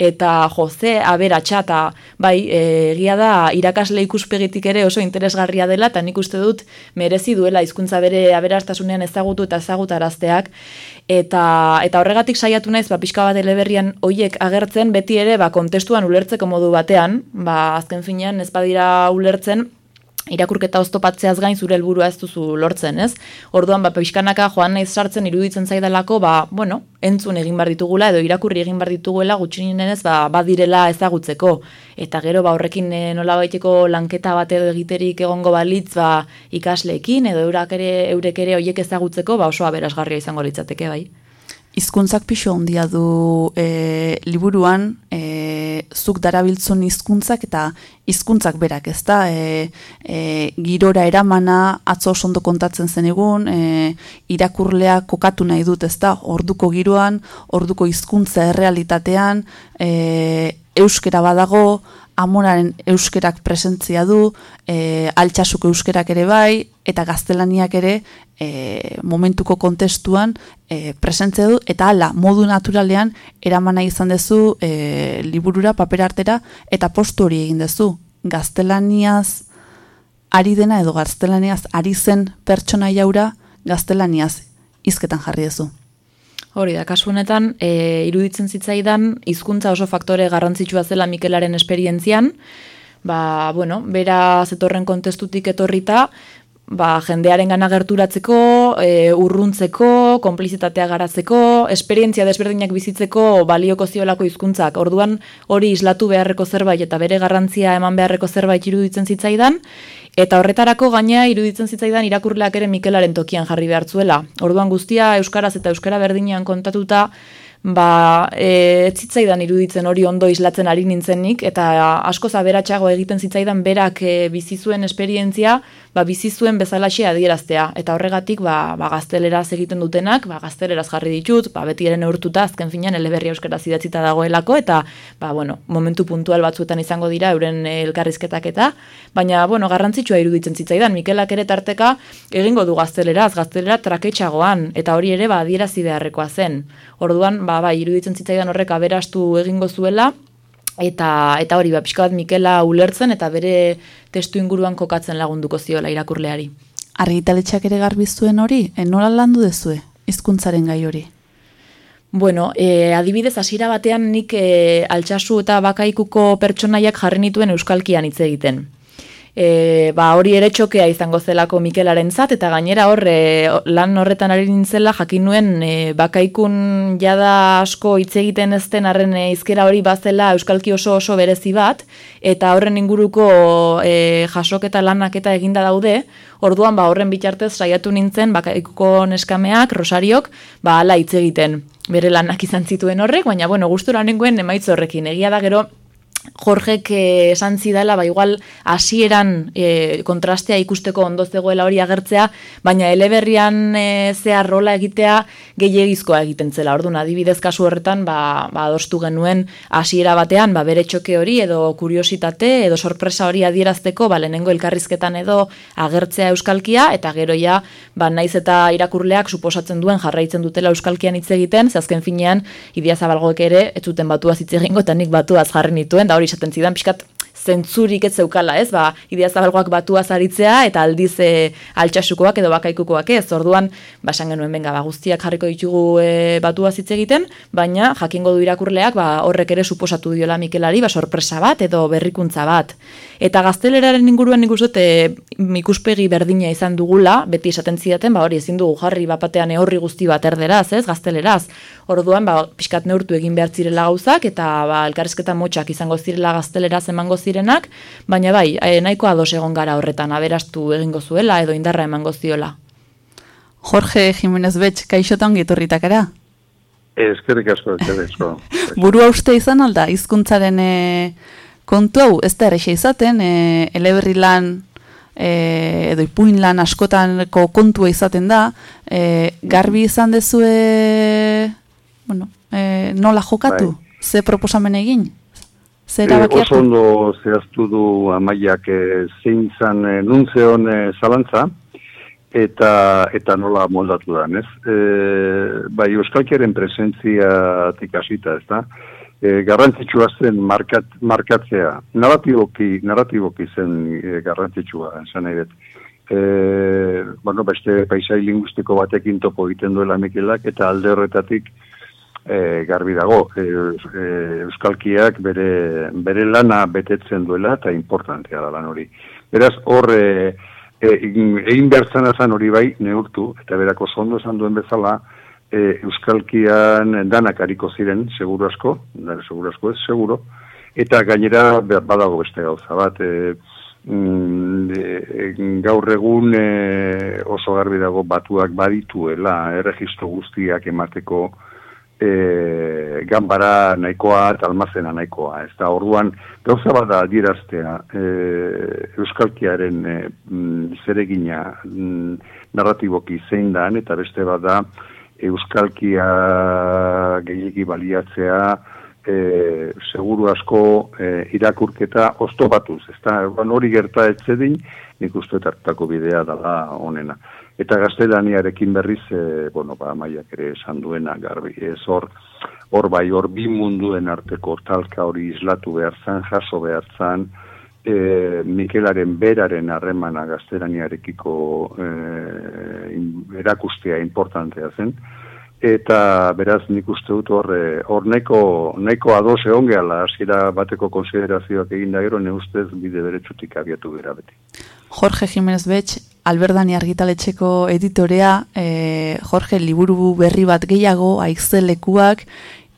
eta Jose aberatsa eta bai egia da irakasle ikuspegitik ere oso interesgarria dela eta nik uste dut merezi duela hizkuntza bere aberastasunean ezagutu eta ezagutarazteak. Eta eta horregatik saiatu naiz ba pixka bat eleberrian hoiek agertzen beti ere ba kontestuan ulertzeko modu batean ba azken finean ez badira ulertzen irakurketa oztopatzeaz gain zure helburua ez duzu lortzen, ez? Orduan, ba, pixkanaka joan naiz sartzen iruditzen zaidalako, ba, bueno, entzun egin bar ditugula edo irakurri egin bar dituguela gutxinien ez, ba, badirela ezagutzeko. Eta gero, ba, horrekin e, nola baiteko lanketa bat edo egiterik egongo balitz, ba, ikasleekin edo eurak ere, eurek ere hoiek ezagutzeko, ba, oso aberasgarria izango litzateke, bai. Hizkuntzak pixo handia du e, liburuan, e, zuk darabiltzun hizkuntzak eta hizkuntzak berak, ez da? E, e, girora eramana, atzo ondo kontatzen zen egun, e, irakurlea kokatu nahi dut, ez da? Orduko giroan, orduko hizkuntza errealitatean, e, euskera badago, amonaren euskerak presentzia du, e, altxasuk euskerak ere bai, eta gaztelaniak ere e, momentuko kontestuan e, presentzia du, eta hala, modu naturalean, eramana izan dezu e, liburura, paper artera, eta postu hori egin dezu. Gaztelaniaz ari dena edo gaztelaniaz ari zen pertsona jaura, gaztelaniaz izketan jarri dezu. Hori da, kasu honetan, e, iruditzen zitzaidan, hizkuntza oso faktore garrantzitsua zela Mikelaren esperientzian, ba, bueno, bera zetorren kontestutik etorrita, ba, jendearen gana gerturatzeko, e, urruntzeko, konplizitatea garatzeko, esperientzia desberdinak bizitzeko balioko ziolako hizkuntzak. Orduan hori islatu beharreko zerbait eta bere garrantzia eman beharreko zerbait iruditzen zitzaidan, Eta horretarako gaina iruditzen zitzaidan irakurleak ere Mikelaren tokian jarri behartzuela. Orduan guztia euskaraz eta euskara berdinean kontatuta, ba, e, ez zitzaidan iruditzen hori ondo islatzen ari nintzenik, eta asko zaberatxago egiten zitzaidan berak e, bizi zuen esperientzia, ba, bizi zuen bezalaxe adieraztea. Eta horregatik, ba, ba, gazteleraz egiten dutenak, ba, gazteleraz jarri ditut, ba, beti ere neurtuta, azken finean, eleberri euskaraz idatzita dagoelako, eta, ba, bueno, momentu puntual batzuetan izango dira, euren elkarrizketak eta, baina, bueno, garrantzitsua iruditzen zitzaidan, Mikelak ere tarteka egingo du gazteleraz, gaztelera traketxagoan, eta hori ere, ba, adierazi beharrekoa zen. Orduan, ba, bai, iruditzen zitzaidan horrek aberastu egingo zuela, eta eta hori ba pixka bat Mikela ulertzen eta bere testu inguruan kokatzen lagunduko ziola irakurleari. Argitaletxak ere garbi zuen hori, en nola landu dezue hizkuntzaren gai hori? Bueno, e, adibidez hasiera batean nik e, altxasu eta bakaikuko pertsonaiak jarri nituen euskalkian hitz egiten. E, ba, hori ere txokea izango zelako Mikelaren zat, eta gainera hor, e, lan horretan ari nintzela, jakin nuen, e, bakaikun jada asko hitz egiten ezten arren e, izkera hori bazela Euskalki oso oso berezi bat, eta horren inguruko e, jasok eta lanak eta eginda daude, orduan ba, horren bitartez saiatu nintzen, bakaikuko neskameak, rosariok, ba, ala hitz egiten bere lanak izan zituen horrek, baina bueno, gustura nengoen emaitz horrekin. Egia da gero Jorgek eh, esan zidala, ba igual hasieran eh, kontrastea ikusteko ondo zegoela hori agertzea, baina eleberrian e, zehar rola egitea gehiagizkoa egiten zela. Orduan, adibidez kasu horretan, ba, ba adostu genuen hasiera batean, ba bere txoke hori edo kuriositate edo sorpresa hori adierazteko, ba lehenengo elkarrizketan edo agertzea euskalkia eta gero ja, ba naiz eta irakurleak suposatzen duen jarraitzen dutela euskalkian hitz egiten, ze azken finean Idia Zabalgoek ere ez zuten batuaz hitz egingo eta nik batuaz jarri nituen da hori esaten zidan pixkat zentzurik ez zeukala, ez? Ba, idea zabalgoak batua zaritzea eta aldiz e, altxasukoak edo bakaikukoak ez. Orduan, ba, esan genuen benga, ba, guztiak jarriko ditugu e, batua zitze egiten, baina jakingo du irakurleak, ba, horrek ere suposatu diola Mikelari, ba, sorpresa bat edo berrikuntza bat. Eta gazteleraren inguruan nik uste, ikuspegi berdina izan dugula, beti esaten zidaten, ba, hori ezin dugu jarri bapatean horri guzti bat erderaz, ez? Gazteleraz. Orduan, ba, pixkat neurtu egin behar zirela gauzak, eta ba, elkarrezketa motxak izango zirela gazteleraz emango zirenak, baina bai, e, nahiko ados egon gara horretan, aberastu egingo zuela, edo indarra emango ziola. Jorge Jimenez Betx, kaixotan giturritak era? Ezkerrik asko, ezkerrik asko. Burua uste izan alda, hizkuntzaren e, kontu hau, ez da erreixa izaten, e, eleberri lan, e, edo ipuin lan askotanko kontua izaten da, e, garbi izan dezue bueno, e, nola jokatu? Bai. Ze proposamen egin? Ze e, oso ondo zehaztu du amaiak e, zein zan e, nuntze hon zalantza, eta, eta nola moldatu da, ez? E, bai, Euskalkiaren presentzia tikasita, ez da? E, garrantzitsua zen markat, markatzea, narratiboki, narratiboki zen e, garrantzitsua, esan nahi dut. E, bueno, beste paisai lingustiko batekin topo egiten duela Mikelak, eta alde horretatik, e, garbi dago e, e, euskalkiak bere, bere lana betetzen duela eta importantea da lan hori. Beraz hor e, e, egin bertzen ezan hori bai neurtu eta berako zondo esan duen bezala e, euskalkian danak hariko ziren seguru asko, dara seguru asko ez seguro eta gainera badago beste gauza bat e, mm, gaur egun e, oso garbi dago batuak badituela erregistro guztiak emateko e, gambara nahikoa eta almazena nahikoa. Ez da, orduan, gauza bada diraztea e, Euskalkiaren e, mm, zeregina mm, narratiboki zein dan, eta beste bada Euskalkia gehiagi baliatzea e, seguru asko e, irakurketa oztobatuz. Ez da, hori gerta etzedin, nik uste bidea dela onena. Eta gaztelaniarekin berriz, e, bueno, ba, maiak ere esan duena, garbi, ez hor, hor bai, hor bi munduen arteko talka hori islatu behar zan, jaso behar zan, e, Mikelaren beraren harremana gaztelaniarekiko e, erakustea importantea zen, eta beraz nik uste dut hor, hor neko, neko ados egon gehala, hasiera bateko konsiderazioak egin da gero, ne ustez bide beretsutik abiatu bera beti. Jorge Jimenez Betx, Alberdani argitaletxeko editorea, e, Jorge, liburu berri bat gehiago, aizzelekuak,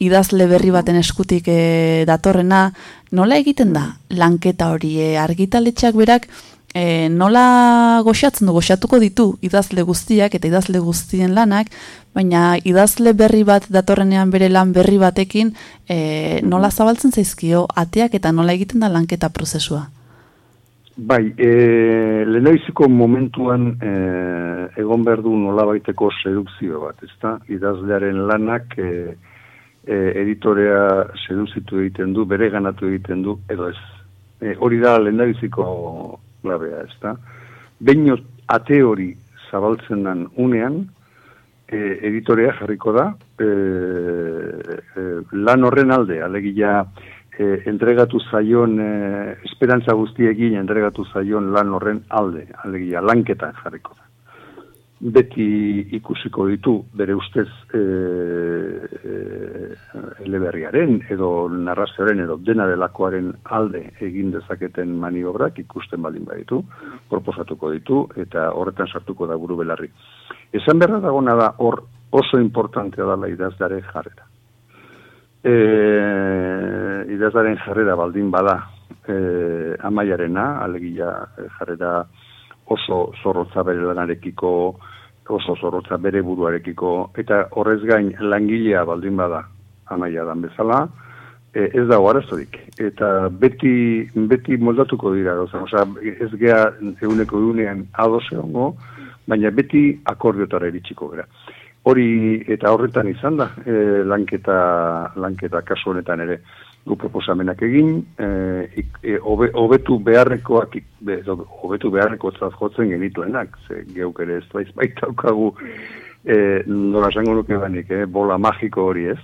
idazle berri baten eskutik e, datorrena, nola egiten da lanketa hori e, argitaletxeak berak, e, nola goxatzen du, goxatuko ditu idazle guztiak eta idazle guztien lanak, baina idazle berri bat datorrenean bere lan berri batekin, e, nola zabaltzen zaizkio ateak eta nola egiten da lanketa prozesua? Bai, e, lehenaiziko momentuan e, egon behar du nola baiteko sedukzio bat, ezta? Idazlearen lanak e, e, editorea seduzitu egiten du, bere ganatu egiten du, edo ez. E, hori da lehenaiziko labea, ezta? Beino ate hori zabaltzen dan unean, e, editorea jarriko da, e, e, lan horren alde, alegia, e, entregatu zaion e, esperantza guztiekin entregatu zaion lan horren alde, alegia lanketan jarriko da. beti ikusiko ditu bere ustez e, e, eleberriaren edo narrazioaren edo dena delakoaren alde egin dezaketen maniobrak ikusten baldin baditu, proposatuko ditu eta horretan sartuko da buru belarri. Esan berra dagona da hor oso importantea dala idazdare jarrera. E, idazdaren jarrera baldin bada e, amaiarena, alegia jarrera oso zorrotza bere lanarekiko, oso zorrotza bere buruarekiko, eta horrez gain langilea baldin bada amaia dan bezala, e, ez dago arazorik. Eta beti, beti moldatuko dira, oza, oza, ez gea eguneko egunean adose hongo, baina beti akordiotara iritsiko gara. Hori eta horretan izan da, e, lanketa, lanketa kasu honetan ere gu proposamenak egin, e, e, hobetu beharrekoak, hobetu beharreko jotzen genituenak, ze geuk ere ez baiz baitaukagu, e, nora esango nuke banik, e, bola magiko hori ez,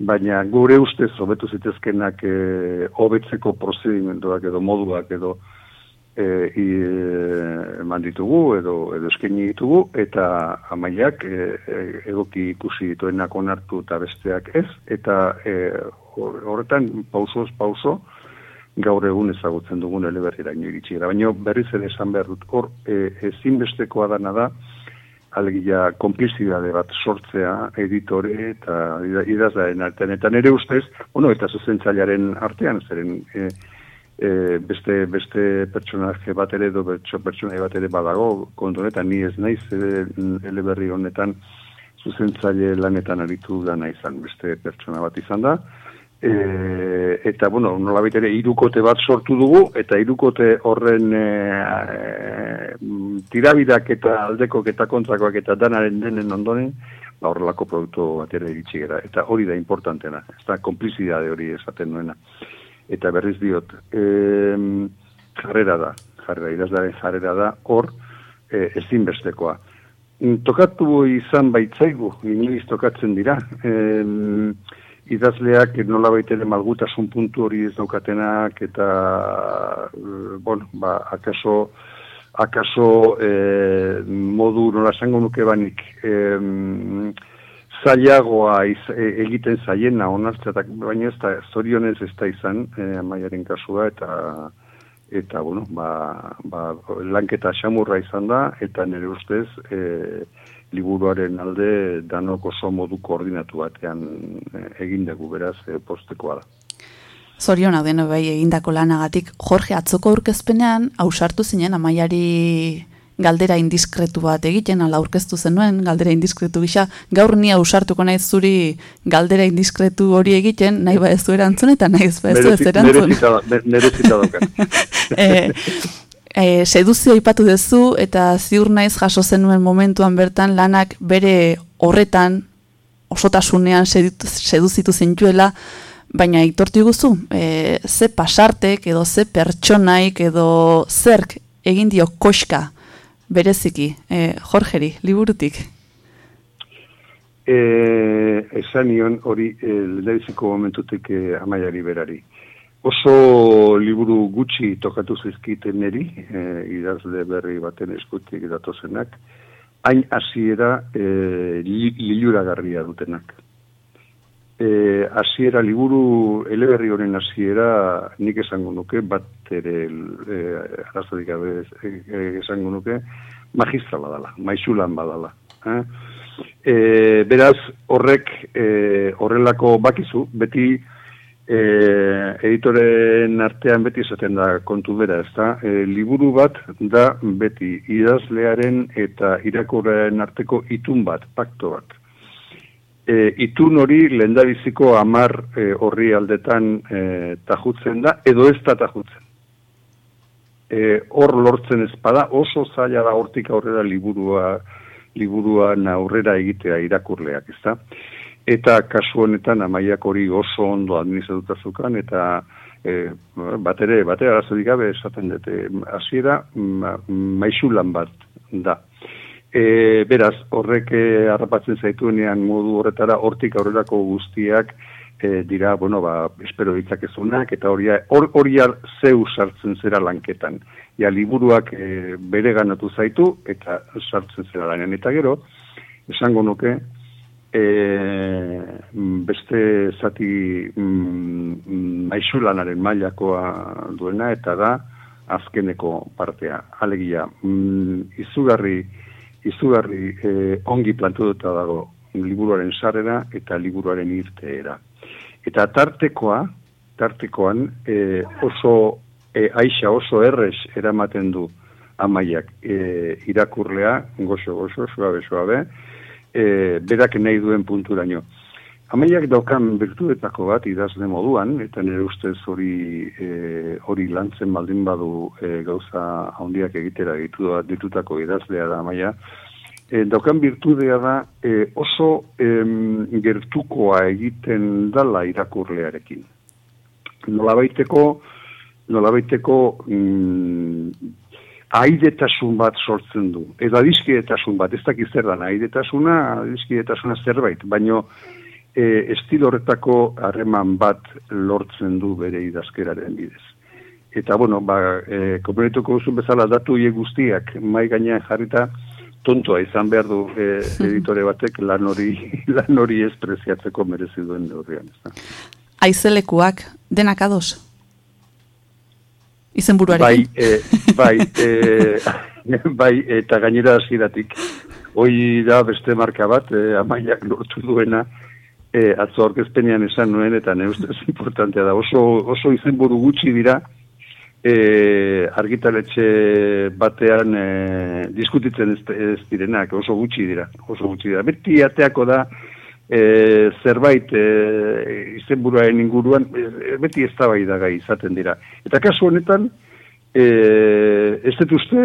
baina gure ustez hobetu zitezkenak e, hobetzeko prozedimentuak edo moduak edo e, i, eman ditugu edo, edo eskaini ditugu eta amaiak e, e, egoki ikusi dituenak onartu eta besteak ez eta e, horretan pausoz pauso gaur egun ezagutzen dugun eleberriraino iritsi gara. Baina berriz ere esan behar dut, hor e, ezinbestekoa dana da, alegia konplizidade bat sortzea editore eta idazaren artean. Eta nire ustez, bueno, eta zuzentzailearen artean, zeren e, e, beste, beste pertsonaje bat ere, edo pertsonai bat ere badago, kontu honetan, ni ez naiz e, eleberri honetan zuzentzaile lanetan aritu da izan, beste pertsona bat izan da, E, eta, bueno, nola ere, irukote bat sortu dugu, eta irukote horren e, e, tirabidak eta aldekok eta kontrakoak eta danaren denen ondoren, ba, horrelako produktu bat ere iritsi gara. Eta hori da importantena, ez da komplizidade hori esaten nuena. Eta berriz diot, e, jarrera da, jarrera, idazlaren jarrera da, hor, e, ezinbestekoa. Tokatu izan baitzaigu, inoiz tokatzen dira, e, idazleak nola baitere malgutasun puntu hori ez daukatenak eta eh, bon, ba, akaso akaso e, modu nola esango nuke banik e, zailagoa iz, e, egiten zaiena onartzatak baina ez da zorionez ez da izan e, amaiaren kasua eta eta bueno ba, ba, lanketa xamurra izan da eta nire ustez e, liburuaren alde danok oso modu koordinatu batean eh, egin dugu beraz e, postekoa da. Zoriona deno bai egindako lanagatik Jorge atzoko aurkezpenean ausartu zinen amaiari galdera indiskretu bat egiten ala aurkeztu zenuen galdera indiskretu gisa gaur ni ausartuko naiz zuri galdera indiskretu hori egiten nahi ba ez du erantzun eta nahi ez ba ez du erantzun. e, seduzio ipatu duzu eta ziur naiz jaso zenuen momentuan bertan lanak bere horretan osotasunean seduzitu zintuela, baina itortu guzu, e, ze pasartek edo ze pertsonaik edo zerk egin dio koska bereziki, e, Jorgeri, liburutik? E, esan nion hori e, lehenbiziko momentutik e, amaiari berari oso liburu gutxi tokatu zizkiten neri, e, idazle berri baten eskutik datozenak, hain hasiera e, lilura garria dutenak. E, hasiera liburu eleberri honen hasiera nik esango nuke, bat ere e, arazodik e, e, esango nuke, magistrala dala, maixulan badala. Eh? E, beraz, horrek e, horrelako bakizu, beti e, editoren artean beti esaten da kontu bera, ez? E, liburu bat da beti idazlearen eta irakurren arteko itun bat, pakto bat. E, itun hori lendabiziko amar e, horri aldetan e, tajutzen da, edo ez da tajutzen. E, hor lortzen ezpada oso zaila da hortik aurrera liburua liburuan aurrera egitea irakurleak, ez da? eta kasu honetan amaiak hori oso ondo administratutazukan eta e, bat ere, bat ere gabe esaten dute, hasiera ma, maixulan bat da. E, beraz, horrek e, harrapatzen zaituenean modu horretara hortik aurrerako guztiak e, dira, bueno, ba, espero ditzakezunak, eta horia, hor, horia zeu sartzen zera lanketan. ja liburuak e, bere ganatu zaitu, eta sartzen zera lanean. Eta gero, esango nuke, e, beste zati mm, maixulanaren mailakoa duena, eta da, azkeneko partea. Alegia, mm, izugarri, izugarri e, ongi plantuduta dago liburuaren sarrera eta liburuaren irteera. Eta tartekoa, tartekoan e, oso e, aixa oso errez eramaten du amaiak e, irakurlea, gozo, gozo, suabe, suabe, e, berak nahi duen punturaino. Amaiak daukan bertuetako bat idazle moduan, eta nire ustez hori e, hori lantzen baldin badu e, gauza handiak egitera ditu, ditutako idazlea da amaia, e, daukan birtudea da e, oso em, gertukoa egiten dala irakurlearekin. Nolabaiteko, nolabaiteko mm, aidetasun bat sortzen du. Edo adizkietasun bat, ez dakiz zer dan, aidetasuna, adizkietasuna zerbait, baino e, estil horretako harreman bat lortzen du bere idazkeraren bidez. Eta, bueno, ba, e, komunituko duzun bezala datu hie guztiak mai gainean jarrita, tontoa izan behar du e, editore batek lan hori, lan hori ez preziatzeko merezi duen neurrian. Ez da. Aizelekuak, denak ados? Izen buruarekin? Bai, e, bai, e, bai, eta gainera hasieratik hoi da beste marka bat, e, amaiak lortu duena, e, atzo orkezpenean esan nuen, eta ne ustez importantea da. Oso, oso izenburu gutxi dira, e, argitaletxe batean e, diskutitzen ez, ez direnak, oso gutxi dira, oso gutxi dira. Beti ateako da, e, zerbait e, izenburuaren inguruan, e, beti ez da gai izaten dira. Eta kasu honetan, E, ez dut uste,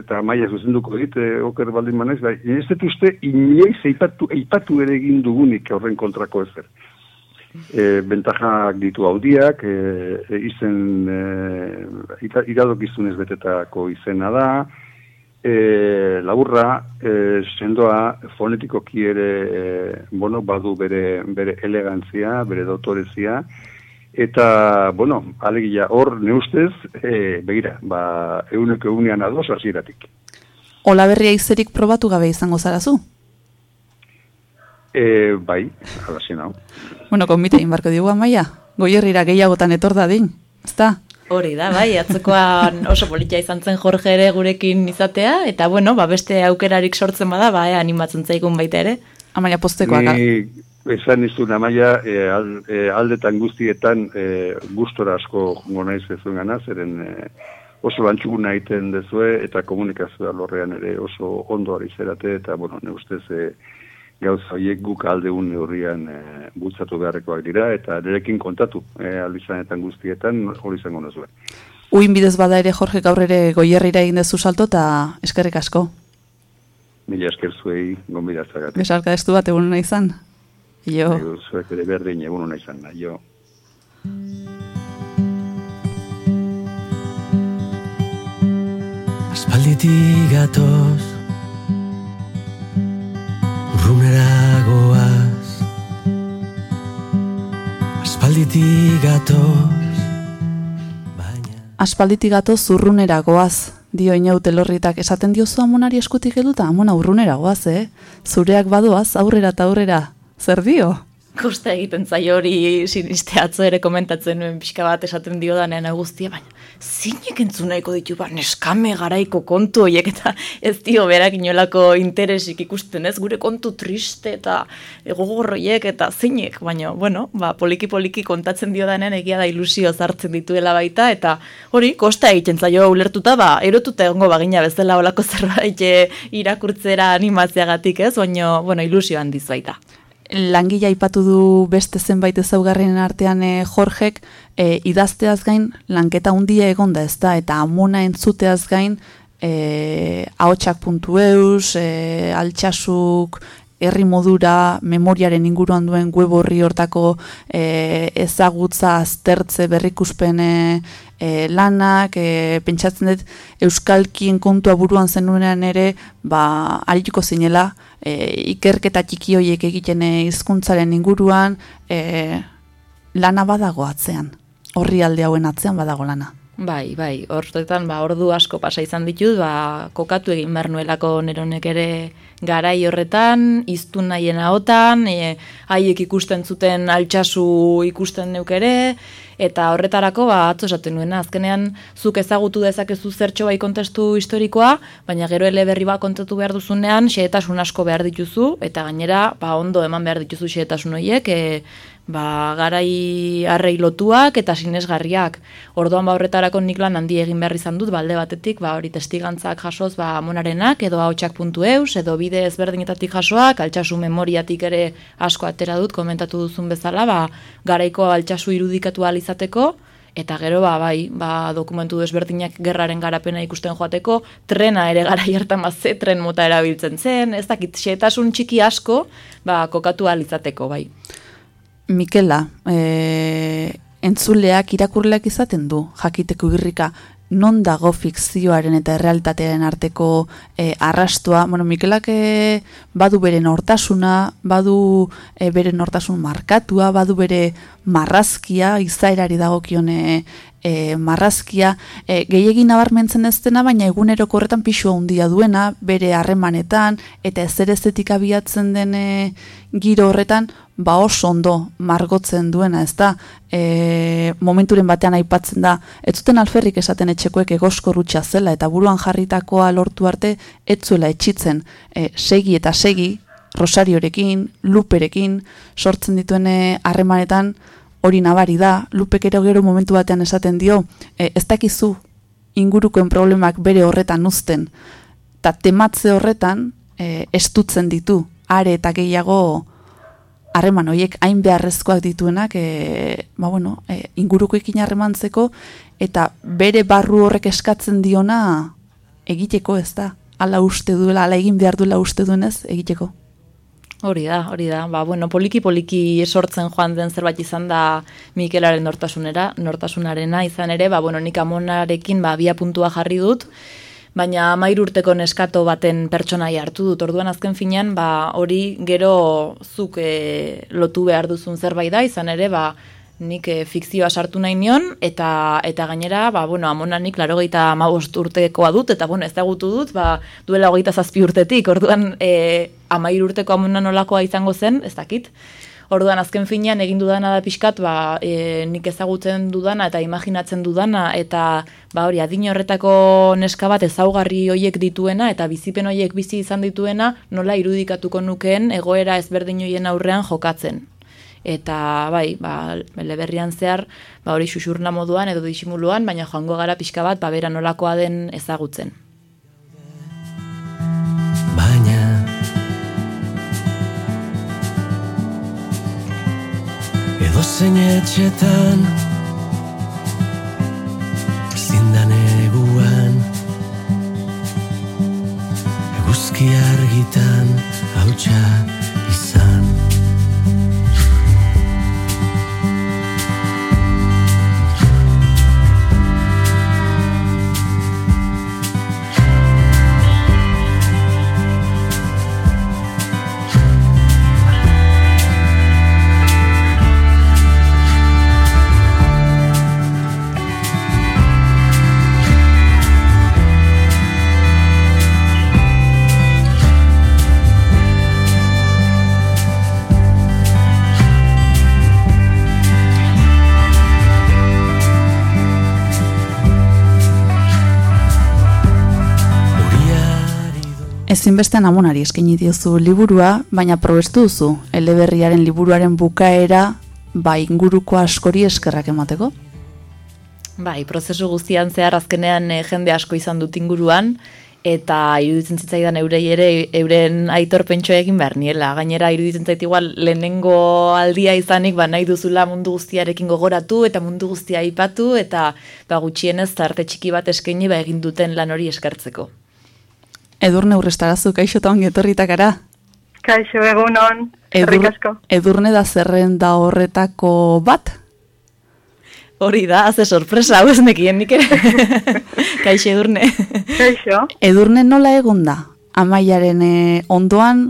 eta maia zuzenduko dit, e, oker baldin manez, bai, ez dut uste, inoiz eipatu, eipatu ere egin dugunik horren kontrako ezer. E, bentajak ditu audiak, e, izen, e, iradok betetako izena da, e, laburra, e, sendoa, fonetiko kiere, e, bueno, badu bere, bere elegantzia, bere dotorezia, Eta, bueno, alegia, hor, neustez, e, begira, ba, euneko eunean ados, hasieratik. Ola berria izerik probatu gabe izango zarazu? E, bai, alasi nau. Bueno, konbite inbarko digu amaia, goierrira gehiagotan etor da din, ezta? Hori da, bai, atzekoan oso politia izan zen Jorge ere gurekin izatea, eta bueno, ba, beste aukerarik sortzen bada, ba, eh, animatzen zaigun baita ere. Amaia postekoak. Ni, esan izun amaia e, e, aldetan guztietan e, gustora asko jongo naiz ezuen gana, zeren e, oso lantxuguna egiten dezue eta komunikazioa lorrean ere oso ondo ari zerate eta bueno, ne ustez e, gauza horiek guk aldeun neurrian e, bultzatu beharrekoak dira eta nerekin kontatu e, aldizanetan guztietan hori izango nazue. Uin bidez bada ere Jorge gaur ere goierrira egin dezu salto eta eskerrik asko. Mila esker zuei, gombidatzagatik. Besarka du bat egun nahi izan? Jo. Zuek ere berdin egun hona izan da, jo. Aspalditik gatoz Urrunera goaz Aspalditik gatoz Aspalditik gatoz urrunera goaz dio inaute lorritak esaten diozu amonari eskutik eduta, amona urrunera goaz, eh? Zureak badoaz, aurrera eta aurrera, zer dio? Kosta egiten zaio hori siniste atzo ere komentatzen nuen pixka bat esaten dio danean guztia, baina zinek entzun nahiko ditu, ba, neskame garaiko kontu horiek eta ez dio berak inolako interesik ikusten ez, gure kontu triste eta egogorroiek eta zinek, baina, bueno, ba, poliki-poliki kontatzen dio danean egia da ilusio zartzen dituela baita, eta hori, kosta egiten zaio ulertuta, ba, erotuta egongo bagina bezala olako zerbait eh, irakurtzera animatzeagatik ez, baina, bueno, ilusio handiz baita langila aipatu du beste zenbait ezaugarrien artean e, Jorgek e, idazteaz gain lanketa handia egonda ez da eta amona entzuteaz gain e, ahotsak.eus, e, altxasuk, herri modura, memoriaren inguruan duen web horri hortako e, ezagutza aztertze berrikuspen e, lanak, e, pentsatzen dut euskalkien kontua buruan zenuenean ere, ba, alituko zinela, e, ikerketa txiki horiek egiten hizkuntzaren inguruan, e, lana badago atzean, horri alde hauen atzean badago lana. Bai, bai, horretan, ba, ordu asko pasa izan ditut, ba, kokatu egin behar nuelako neronek ere garai horretan, iztun nahien ahotan, e, haiek ikusten zuten altxasu ikusten neuk ere, eta horretarako, ba, atzo esaten nuena, azkenean, zuk ezagutu dezakezu zertxo bai kontestu historikoa, baina gero eleberri bat kontatu behar duzunean, xeetasun asko behar dituzu, eta gainera, ba, ondo eman behar dituzu xeetasun horiek, e, ba, garai arrei lotuak eta sinesgarriak. Orduan ba horretarako nik lan handi egin behar izan dut, balde batetik, ba hori testigantzak jasoz, ba monarenak edo hautsak.eus edo bide ezberdinetatik jasoak, altxasu memoriatik ere asko atera dut, komentatu duzun bezala, ba garaiko altxasu irudikatu izateko, eta gero ba, bai, ba, dokumentu desberdinak gerraren garapena ikusten joateko, trena ere gara hartan ba, ze tren mota erabiltzen zen, ez dakit, xetasun txiki asko, ba, kokatu izateko, bai. Mikela, e, entzuleak irakurleak izaten du, jakiteko irrika, non dago fikzioaren eta errealitatearen arteko e, arrastua. Bueno, Mikelak e, badu bere nortasuna, badu e, bere nortasun markatua, badu bere marrazkia, izaerari dagokione e, marrazkia, e, gehiagin nabarmentzen ez dena, baina eguneroko horretan pixua handia duena, bere harremanetan, eta ez ere estetika biatzen den e, giro horretan, ba oso ondo margotzen duena, ez da, e, momenturen batean aipatzen da, ez zuten alferrik esaten etxekoek egosko rutsa zela, eta buruan jarritakoa lortu arte, ez zuela etxitzen, e, segi eta segi, rosariorekin, luperekin, sortzen dituene harremanetan, hori nabari da, lupek ere gero momentu batean esaten dio, e, ez dakizu ingurukoen problemak bere horretan uzten, eta tematze horretan e, estutzen ditu, are eta gehiago, harreman horiek hain beharrezkoak dituenak e, ba bueno, e, ingurukoekin harremantzeko eta bere barru horrek eskatzen diona egiteko ez da ala uste duela, ala egin behar duela uste duenez egiteko. Hori da, hori da. Ba, bueno, poliki poliki sortzen joan den zerbait izan da Mikelaren nortasunera, nortasunarena izan ere, ba, bueno, nik amonarekin ba, bia puntua jarri dut, baina amair urteko neskato baten pertsonai hartu dut. Orduan azken finean, ba, hori gero zuk e, lotu behar duzun zerbait da, izan ere, ba, nik e, fikzioa sartu nahi nion, eta, eta gainera, ba, bueno, amona nik laro gehieta urtekoa dut, eta bueno, ez da gutu dut, ba, duela hogeita zazpi urtetik, orduan e, amair urteko amona nolakoa izango zen, ez dakit. Orduan azken finean egin dudana da pixkat, ba, e, nik ezagutzen dudana eta imaginatzen dudana eta ba hori adin horretako neska bat ezaugarri hoiek dituena eta bizipen hoiek bizi izan dituena nola irudikatuko nukeen egoera ezberdin hoien aurrean jokatzen. Eta bai, ba, leberrian zehar, ba hori xuxurna moduan edo disimuluan, baina joango gara pixka bat, ba bera nolakoa den ezagutzen. edo zein etxetan zindan eguan eguzki argitan hautsa izan Ezinbestean amonari eskaini diozu liburua, baina probestu duzu, eleberriaren liburuaren bukaera, ba inguruko askori eskerrak emateko? Bai, prozesu guztian zehar azkenean e, jende asko izan dut inguruan, eta iruditzen zitzaidan eurei ere euren aitor egin behar niela. Gainera iruditzen zait igual lehenengo aldia izanik ba nahi duzula mundu guztiarekin gogoratu eta mundu guztia aipatu eta ba gutxienez tarte txiki bat eskaini ba egin duten lan hori eskertzeko. Edurne urrestarazu, kaixo eta ongetorritak ara? Kaixo, egunon, Edur, Edurne da zerren da horretako bat? Hori da, haze sorpresa, hau ez nekien nik ere. kaixo, Edurne. Kaixo. Edurne nola egun da? Amaiaren eh, ondoan,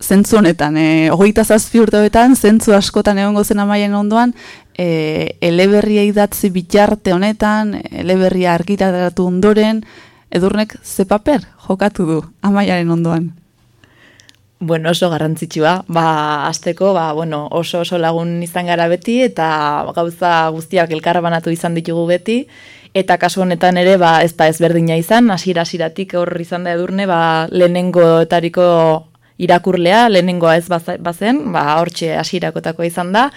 zentzu honetan, e, hogeita zazpi urteetan, zentzu askotan egongo zen amaien ondoan, e, eleberria idatzi bitarte honetan, eleberria argitaratu ondoren, edurnek ze paper jokatu du amaiaren ondoan? Bueno, oso garrantzitsua, ba, azteko, ba, bueno, oso oso lagun izan gara beti, eta gauza guztiak elkarbanatu izan ditugu beti, eta kasu honetan ere, ba, ez da ezberdina izan, hasiera hasieratik hor izan da edurne, ba, lehenengo etariko irakurlea, lehenengoa ez bazen, ba, hortxe hasirakotako izan da,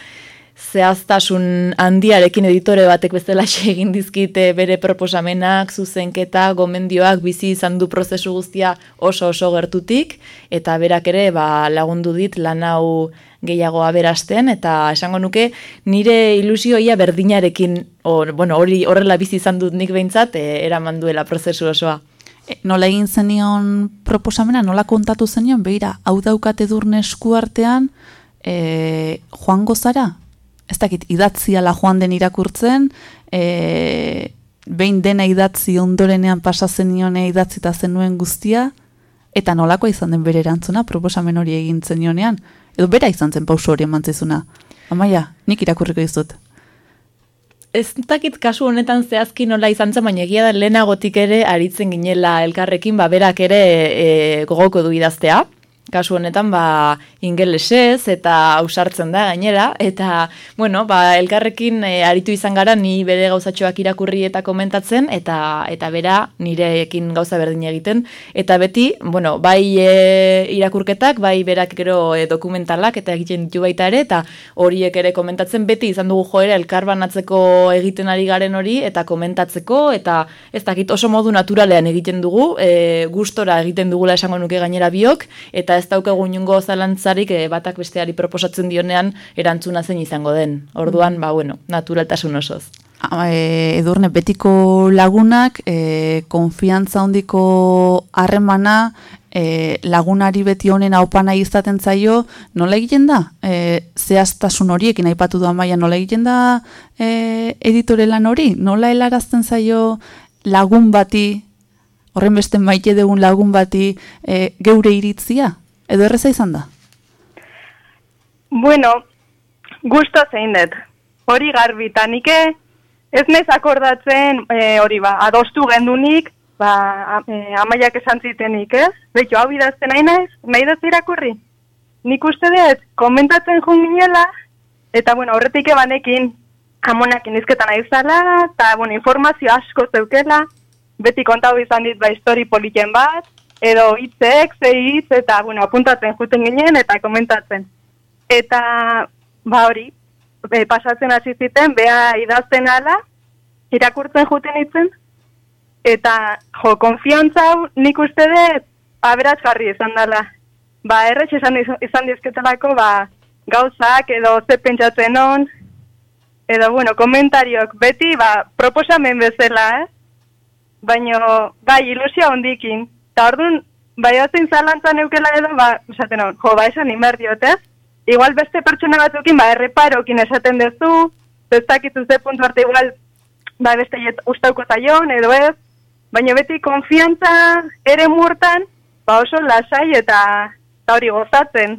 zehaztasun handiarekin editore batek bezala egin dizkite bere proposamenak, zuzenketa, gomendioak bizi izan du prozesu guztia oso oso gertutik, eta berak ere ba, lagundu dit lan hau gehiago aberasten, eta esango nuke nire ilusioia berdinarekin, or, bueno, hori horrela bizi izan dut nik behintzat, e, eraman duela prozesu osoa. E, nola egin zenion proposamena, nola kontatu zenion, behira, hau daukate durne esku artean, e, joan gozara, ez dakit, idatziala joan den irakurtzen, e, behin dena idatzi ondorenean pasazen nione idatzita zenuen guztia, eta nolako izan den bere erantzuna, proposamen hori egin zenionean, edo bera izan zen pauso hori emantzizuna. Amaia, nik irakurriko izut. Ez dakit kasu honetan zehazki nola izan zen, baina egia da lehenagotik ere aritzen ginela elkarrekin, ba, berak ere e, gogoko du idaztea kasu honetan ba ingelesez eta ausartzen da gainera. Eta bueno ba elkarrekin e, aritu izan gara ni bere gauzatxoak irakurri eta komentatzen eta eta bera nireekin gauza berdin egiten. Eta beti bueno bai e, irakurketak bai berak gero e, dokumentalak eta egiten ditu baita ere eta horiek ere komentatzen. Beti izan dugu joera elkarbanatzeko egiten ari garen hori eta komentatzeko eta ez dakit oso modu naturalean egiten dugu e, gustora egiten dugula esango nuke gainera biok eta ez daukagu inungo zalantzarik e, batak besteari proposatzen dionean erantzuna zen izango den. Orduan, ba, bueno, naturaltasun osoz. E, edurne, betiko lagunak, e, konfiantza hondiko harremana, e, lagunari beti honen haupana izaten zaio, nola egiten da? E, zehaztasun horiekin aipatu du amaia, nola egiten da e, editore lan hori? Nola helarazten zaio lagun bati, horren beste maite dugun lagun bati, e, geure iritzia? Edo erreza izan da? Bueno, gusto zein dut. Hori garbi, eta nike ez nez akordatzen e, hori ba, adostu gendunik, ba, e, amaiak esan zitenik, ez? Beto, hau idazten nahi naiz, nahi dut irakurri. Nik uste dut, komentatzen jun ginela, eta bueno, horretik ebanekin, amonak inizketan nahi zala, eta bueno, informazio asko zeukela, beti kontau izan dit ba histori politen bat, edo hitzek, ze hitz, eta, bueno, apuntatzen juten ginen, eta komentatzen. Eta, ba hori, e, pasatzen hasi ziten, bea idazten ala, irakurtzen juten hitzen, eta, jo, konfiantza nik uste dut, aberatz jarri izan dela. Ba, errex izan, izan dizketelako, ba, gauzak, edo ze pentsatzen on, edo, bueno, komentariok, beti, ba, proposamen bezala, eh? Baina, bai, ilusia hondikin, Eta orduan, bai hazen zalantzan eukela edo, ba, esaten hon, jo, ba, esan inberdiot, ez? Igual beste pertsona batzukin, ba, erreparokin esaten duzu, bestakizu ze puntu arte igual, ba, beste ustauko zaion, edo ez, baina beti konfiantza ere murtan, ba, oso lasai eta, eta hori gozatzen.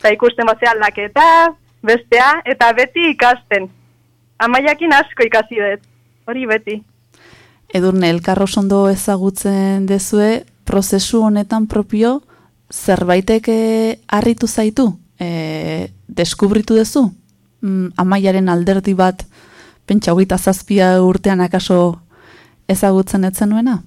Eta ikusten bazea aldaketa, bestea, eta beti ikasten. Amaiakin asko ikasi dut, hori beti. Edurne, elkarrosondo ezagutzen dezue, prozesu honetan propio zerbaitek harritu zaitu? E, deskubritu dezu? Mm, amaiaren alderdi bat pentsa hogeita zazpia urtean akaso ezagutzen etzen nuena?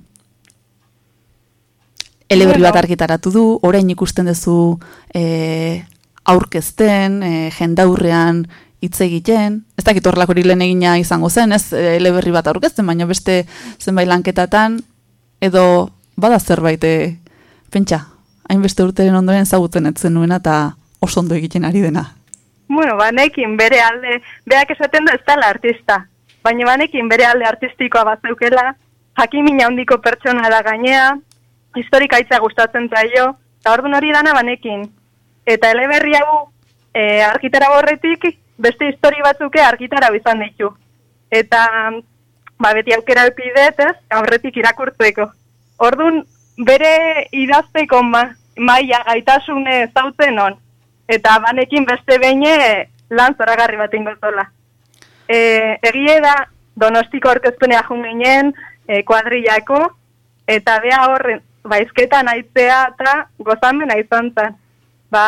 Elebri bat argitaratu du, orain ikusten duzu e, aurkezten, e, jendaurrean hitz egiten, ez dakit horrelako lehen egina izango zen, ez eleberri bat aurkezten, baina beste zenbait lanketatan, edo bada zerbait e, pentsa, hainbeste urteren ondoren zagutzen etzen nuena eta oso ondo egiten ari dena. Bueno, banekin bere alde, beak esaten da ez dela artista, baina banekin bere alde artistikoa bat zeukela, jakimina handiko pertsona da gainea, historikaitza gustatzen zaio, eta orduan hori dana banekin. Eta eleberri hau e, argitara horretik beste histori batzuke argitara izan ditu. Eta ba, beti aukera epidetez, aurretik irakurtzeko. Ordun bere idazteko ma, maia gaitasune zauten on. Eta banekin beste beine lan zoragarri bat ingozola. E, egie da, donostiko orkezpenea jun ginen, e, kuadrillako, eta bea horren, baizketan aitzea eta gozamena izan zen. Ba,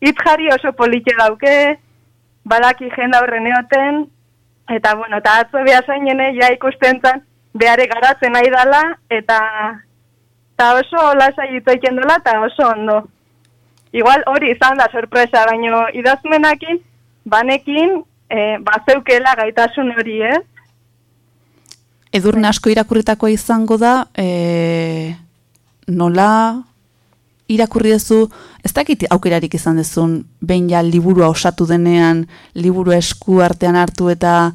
hitz jari oso politxe dauke, badaki jenda horren eoten, eta bueno, eta atzo beha zainene ja ikusten zen, behare garatzen nahi dala, eta, eta oso lasa egiten dola, eta oso ondo. Igual hori izan da sorpresa, baino idazmenakin, banekin, e, bazeukela gaitasun hori, ez? Edurne asko irakurritakoa izango da, e, nola irakurri duzu, ez dakit aukerarik izan dezun, behin ja liburua osatu denean, liburu esku artean hartu eta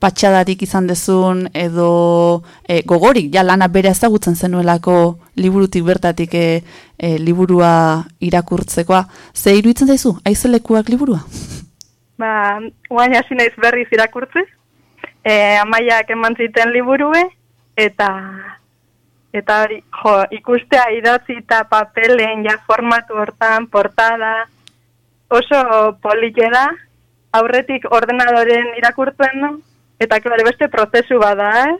patxadarik izan dezun, edo e, gogorik, ja lana bere ezagutzen zenuelako liburutik bertatik e, e, liburua irakurtzekoa. Ze iruditzen zaizu, aizelekuak liburua? Ba, guain hasi naiz berriz irakurtze, e, amaiak eman ziten liburue, eta eta hori, jo, ikustea idatzi eta papelen, ja formatu hortan, portada, oso polike da, aurretik ordenadoren irakurtzen du, eta klare beste prozesu bada, eh?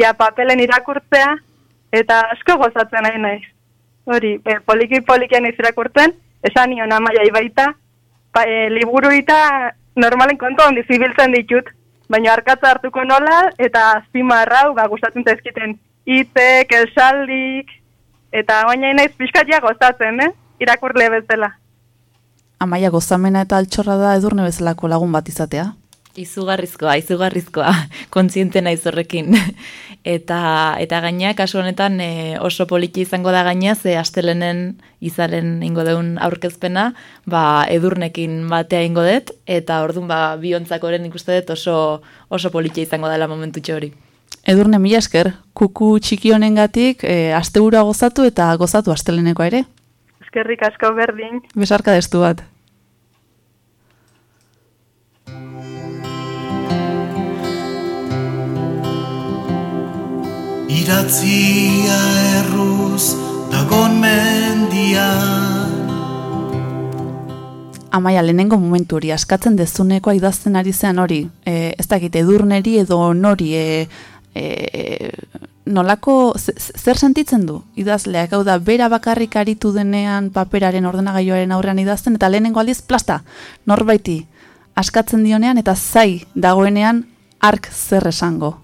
Ja papelen irakurtzea, eta asko gozatzen nahi naiz. Hori, e, poliki polikian irakurtzen, esan nion amaia baita, pa, e, liburu eta normalen kontu handi zibiltzen ditut, baina arkatza hartuko nola, eta azpimarrau, ba, gustatzen zaizkiten itek, esaldik, eta baina naiz pixkatia gozatzen, eh? irakurle bezala. Amaia gozamena eta altxorra da edurne bezalako lagun bat izatea? Izugarrizkoa, izugarrizkoa, kontziente naiz horrekin. Eta, eta gaina, kasu honetan e, oso poliki izango da gaina, ze astelenen izaren ingo deun aurkezpena, ba, edurnekin batea ingo dut, eta orduan ba, biontzako ikuste dut oso, oso poliki izango dela momentu hori. Edurne mila esker, kuku txiki honen gatik, e, asteura gozatu eta gozatu asteleneko ere? Eskerrik asko berdin. Besarka destu bat. Iratzia erruz dagon mendian Amaia, lehenengo momentu hori, askatzen dezunekoa idazten ari zean hori, e, ez dakit, edurneri edo nori, e, e, nolako, zer sentitzen du idazleak, hau da, bera bakarrik aritu denean paperaren ordenagaioaren aurrean idazten, eta lehenengo aldiz, plasta, norbaiti, askatzen dionean, eta zai dagoenean, ark zer esango.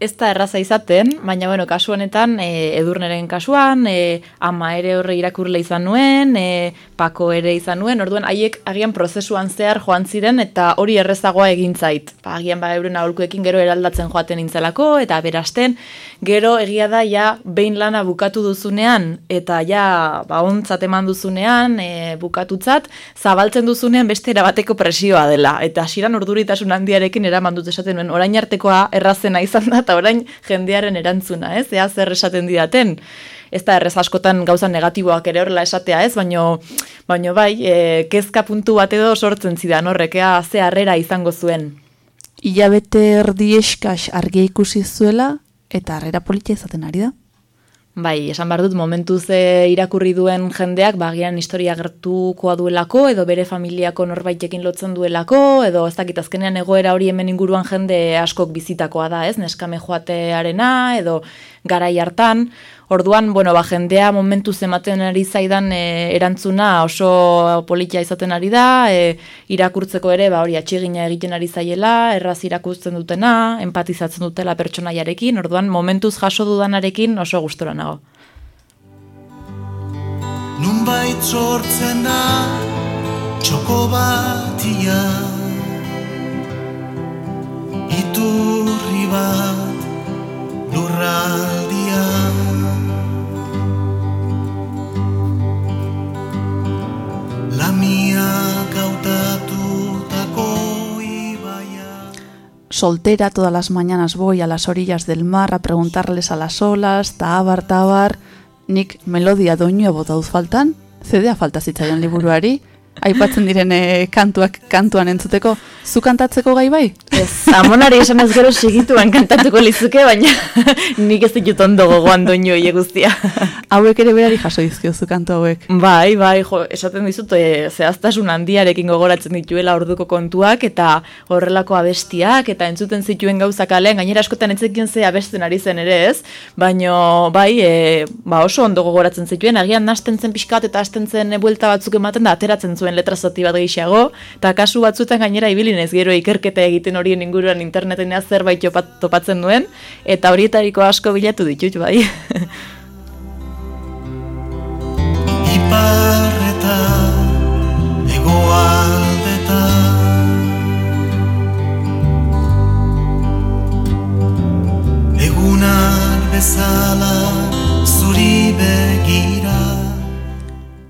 Ez da erraza izaten, baina bueno, kasu honetan, e, edurneren kasuan, e, ama ere horre irakurle izan nuen, e, pako ere izan nuen, orduan haiek agian prozesuan zehar joan ziren eta hori errezagoa egin zait. Ba, agian ba euren aholkuekin gero eraldatzen joaten intzelako eta berasten, gero egia da ja behin lana bukatu duzunean eta ja ba ontzat eman duzunean, e, bukatutzat, zabaltzen duzunean beste erabateko presioa dela. Eta hasiran urduritasun handiarekin eraman dut esaten nuen, orain artekoa errazena izan da orain jendearen erantzuna, ez? Ea zer esaten didaten. Ez da errez askotan gauza negatiboak ere horrela esatea, ez? Baino, baino bai, e, kezka puntu bat edo sortzen zidan horrek, ea ze harrera izango zuen. Ilabete erdi eskas argia ikusi zuela, eta harrera politia izaten ari da? Bai, esan behar dut, momentu ze irakurri duen jendeak, bagian historia gertukoa duelako, edo bere familiako norbaitekin lotzen duelako, edo ez dakit azkenean egoera hori hemen inguruan jende askok bizitakoa da, ez? Neskame joatearena, edo garai hartan, Orduan, bueno, ba, jendea momentu zematen ari zaidan e, erantzuna oso politia izaten ari da, e, irakurtzeko ere, ba, hori atxigina egiten ari zaiela, erraz irakurtzen dutena, empatizatzen dutela pertsonaiarekin, orduan, momentuz jaso dudanarekin oso gustora nago. Nunbait sortzen da, txoko batia, iturri bat, lurraldian. Soltera todas las mañanas voy a las orillas del mar a preguntarles a las olas, tabar, tabar, nik melodia doinua bota faltan, zedea falta zitzaion liburuari, aipatzen diren eh, kantuak kantuan entzuteko, zu kantatzeko gai bai? Ez, amonari esan ez gero segituan kantatuko lizuke, baina nik ez ditut ondo gogoan doinu hile guztia. hauek ere berari jaso dizkiozu kantu hauek. Bai, bai, jo, esaten dizut, e, zehaztasun handiarekin gogoratzen dituela orduko kontuak, eta horrelako abestiak, eta entzuten zituen gauzak alean, gainera askotan etzekin ze abesten ari zen ere ez, baino, bai, e, ba oso ondo gogoratzen zituen, agian nasten zen pixkat eta hasten zen buelta batzuk ematen da, ateratzen zuen letra zati bat gehiago, eta kasu batzuetan gainera ibilinez gero ikerketa egiten horien inguruan interneten zerbait topat, topatzen duen, eta horietariko asko bilatu ditut, bai.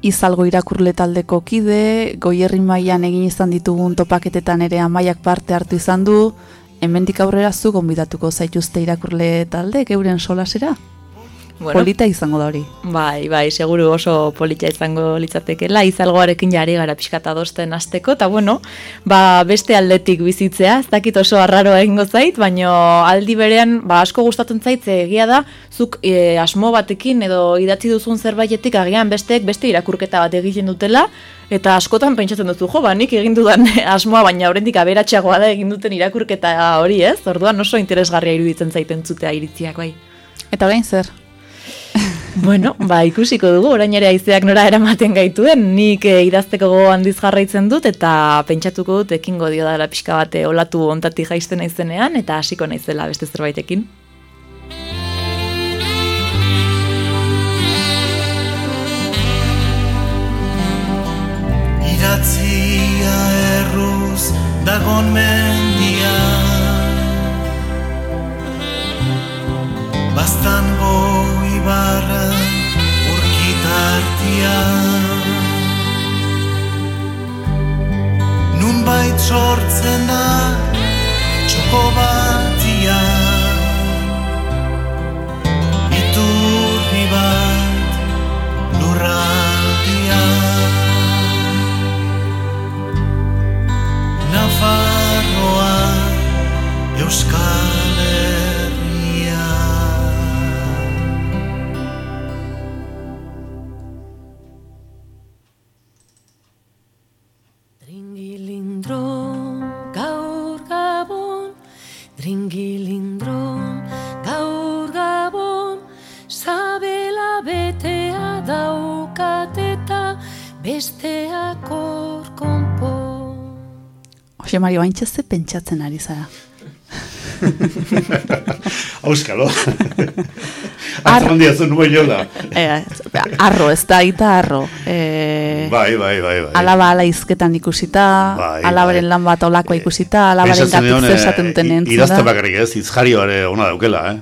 Izalgo irakurle taldeko kide, goierri mailan egin izan ditugun topaketetan ere amaiak parte hartu izan du, hemendik aurrera zu gonbidatuko zaituzte irakurle talde, euren solasera? Bueno, Polita izango da hori. Bai, bai, seguru oso polita izango litzatekela, izalgoarekin jari gara pixkata dosten azteko, eta bueno, ba, beste aldetik bizitzea, ez dakit oso arraro egingo zait, baino aldi berean, ba, asko gustatzen zait, egia da, zuk e, asmo batekin edo idatzi duzun zerbaitetik agian besteek beste irakurketa bat egiten dutela, Eta askotan pentsatzen duzu, jo, ba, nik egin dudan asmoa, baina oraindik aberatsagoa da egin duten irakurketa hori ez, orduan oso interesgarria iruditzen zaiten zutea iritziak bai. Eta orain zer? Bueno, ba, ikusiko dugu, orain ere aizeak nora eramaten gaituen, nik e, idazteko gogo handiz jarraitzen dut, eta pentsatuko dut ekingo dio dara pixka bate olatu ontati jaisten naizenean, eta hasiko naizela beste zerbaitekin. Iratzia erruz dagon mendia Baztango ibarra urkitartia Nunbait sortzen da txoko batia Iturri bat lurraldia Nafarroa Euskal Dringilindron, gaur gabon, dringilindron, gaur gabon, sabela betea daukat eta besteak hor konpon. Jose Mario, haintxe ze pentsatzen ari zara. Auskalo. Atzeman diazu nuen jola. Eh, arro, ez da, ita arro. Eh, Bai, bai, bai, bai. Alaba ala izketan ikusita, Bai, alabaren bai. lan bat olakoa ikusita, alabaren gatik egon, zer eh, esaten duten entzuna. Idazte bakarrik ez, izjario ere ona daukela, eh?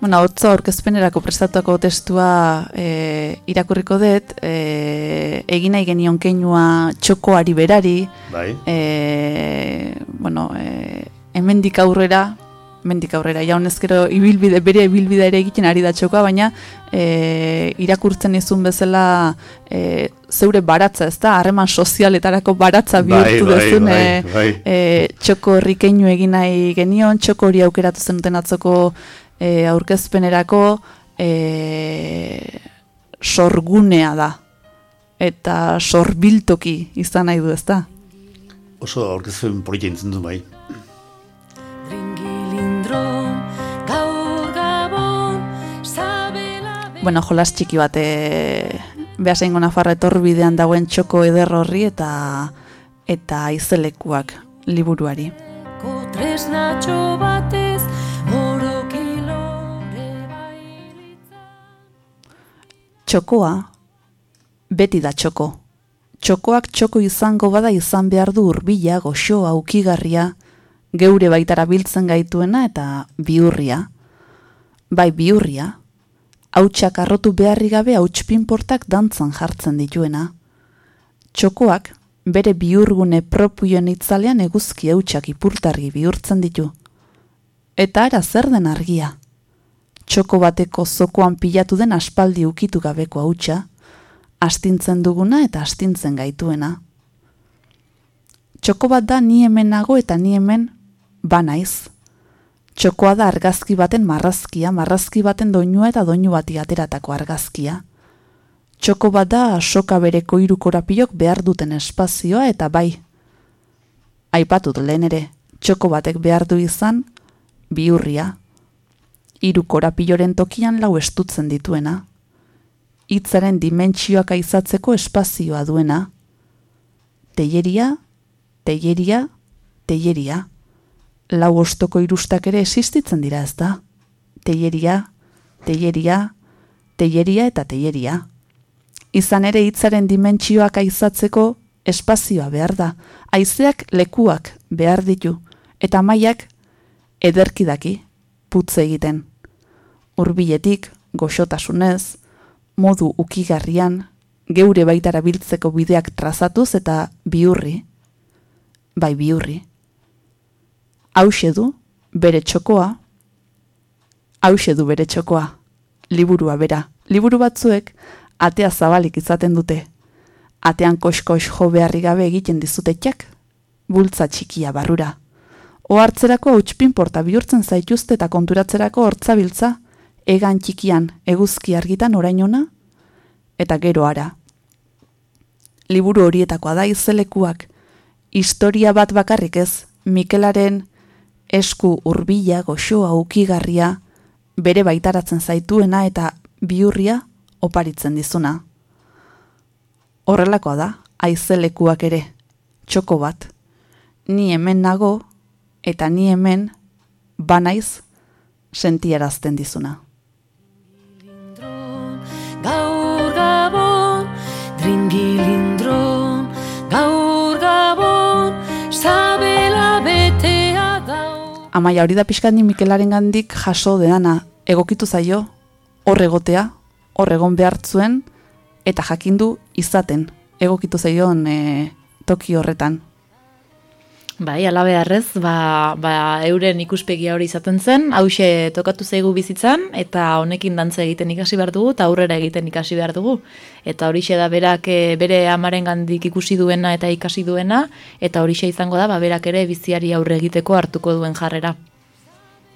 Bueno, hotza aurkezpenerako prestatutako testua e, irakurriko dut, e, egin nahi genion keinua txokoari berari, Bai. e, bueno, e, hemendik aurrera, hemendik aurrera, ja honezkero ibilbide, bere ibilbidea ere egiten ari da txokoa, baina e, irakurtzen izun bezala e, zeure baratza, ez da, harreman sozialetarako baratza Bai, bihurtu bai, dezun, bai, e, bai. e, txoko horrikeinu egin nahi genion, txoko hori aukeratu zenuten atzoko e, aurkezpenerako e, sorgunea da. Eta sorbiltoki izan nahi du, ezta? Oso aurkezpen polita intzen du bai. Bueno, jolas txiki bat, e, behasein nafarra etorbidean dagoen txoko eder horri eta eta izelekuak liburuari. beteko tresnatxo Txokoa, beti da txoko. Txokoak txoko izango bada izan behar du urbila, goxoa, ukigarria, geure baitara biltzen gaituena eta biurria. Bai biurria, hautsak arrotu beharri gabe hautspinportak dantzan jartzen dituena. Txokoak, bere biurgune propioen itzalean eguzki hautsak ipurtargi bihurtzen ditu. Eta ara zer den argia? Txoko bateko zokoan pilatu den aspaldi ukitu gabeko hautsa, astintzen duguna eta astintzen gaituena. Txoko bat da ni hemen nago eta ni hemen banaiz. Txokoa da argazki baten marrazkia, marrazki baten doinua eta doinu bati ateratako argazkia. Txoko bat da soka bereko hiru korapilok behar duten espazioa eta bai. Aipatut lehen ere, txoko batek behar du izan, biurria. Hiru korapiloren tokian lau estutzen dituena. Hitzaren dimentsioak aizatzeko espazioa duena. Teieria, teieria, teieria. Lau ostoko irustak ere existitzen dira ez da. Teieria, teieria, teieria eta teieria. Izan ere hitzaren dimentsioak aizatzeko espazioa behar da. Haizeak lekuak behar ditu eta maiak ederki daki putze egiten. Hurbiletik, goxotasunez, modu ukigarrian, geure baitara biltzeko bideak trazatuz eta biurri, bai biurri. Hauxe du bere txokoa, hauxe du bere txokoa, liburua bera. Liburu batzuek atea zabalik izaten dute. Atean koskois jo beharri gabe egiten dizute txak, bultza txikia barrura. Ohartzerako hautspin porta bihurtzen zaituzte eta konturatzerako hortzabiltza, egan txikian eguzki argitan orainona, eta gero ara. Liburu horietakoa da izelekuak, historia bat bakarrik ez, Mikelaren esku hurbila goxoa ukigarria, bere baitaratzen zaituena eta biurria oparitzen dizuna. Horrelakoa da, aizelekuak ere, txoko bat. Ni hemen nago, eta ni hemen, banaiz, sentiarazten dizuna. Dringilindron, gaur gabon, sabela betea dau. Amaia hori da pixkat ni Mikelaren gandik jaso deana, egokitu zaio, hor egotea, hor egon behartzuen, eta jakindu izaten, egokitu zaion e, toki horretan. Bai, ala beharrez, ba, ba, euren ikuspegia hori izaten zen, hause tokatu zaigu bizitzan, eta honekin dantza egiten ikasi behar dugu, eta aurrera egiten ikasi behar dugu. Eta horixe da berak eh, bere amaren gandik ikusi duena eta ikasi duena, eta horixe izango da, ba, berak ere biziari aurre egiteko hartuko duen jarrera.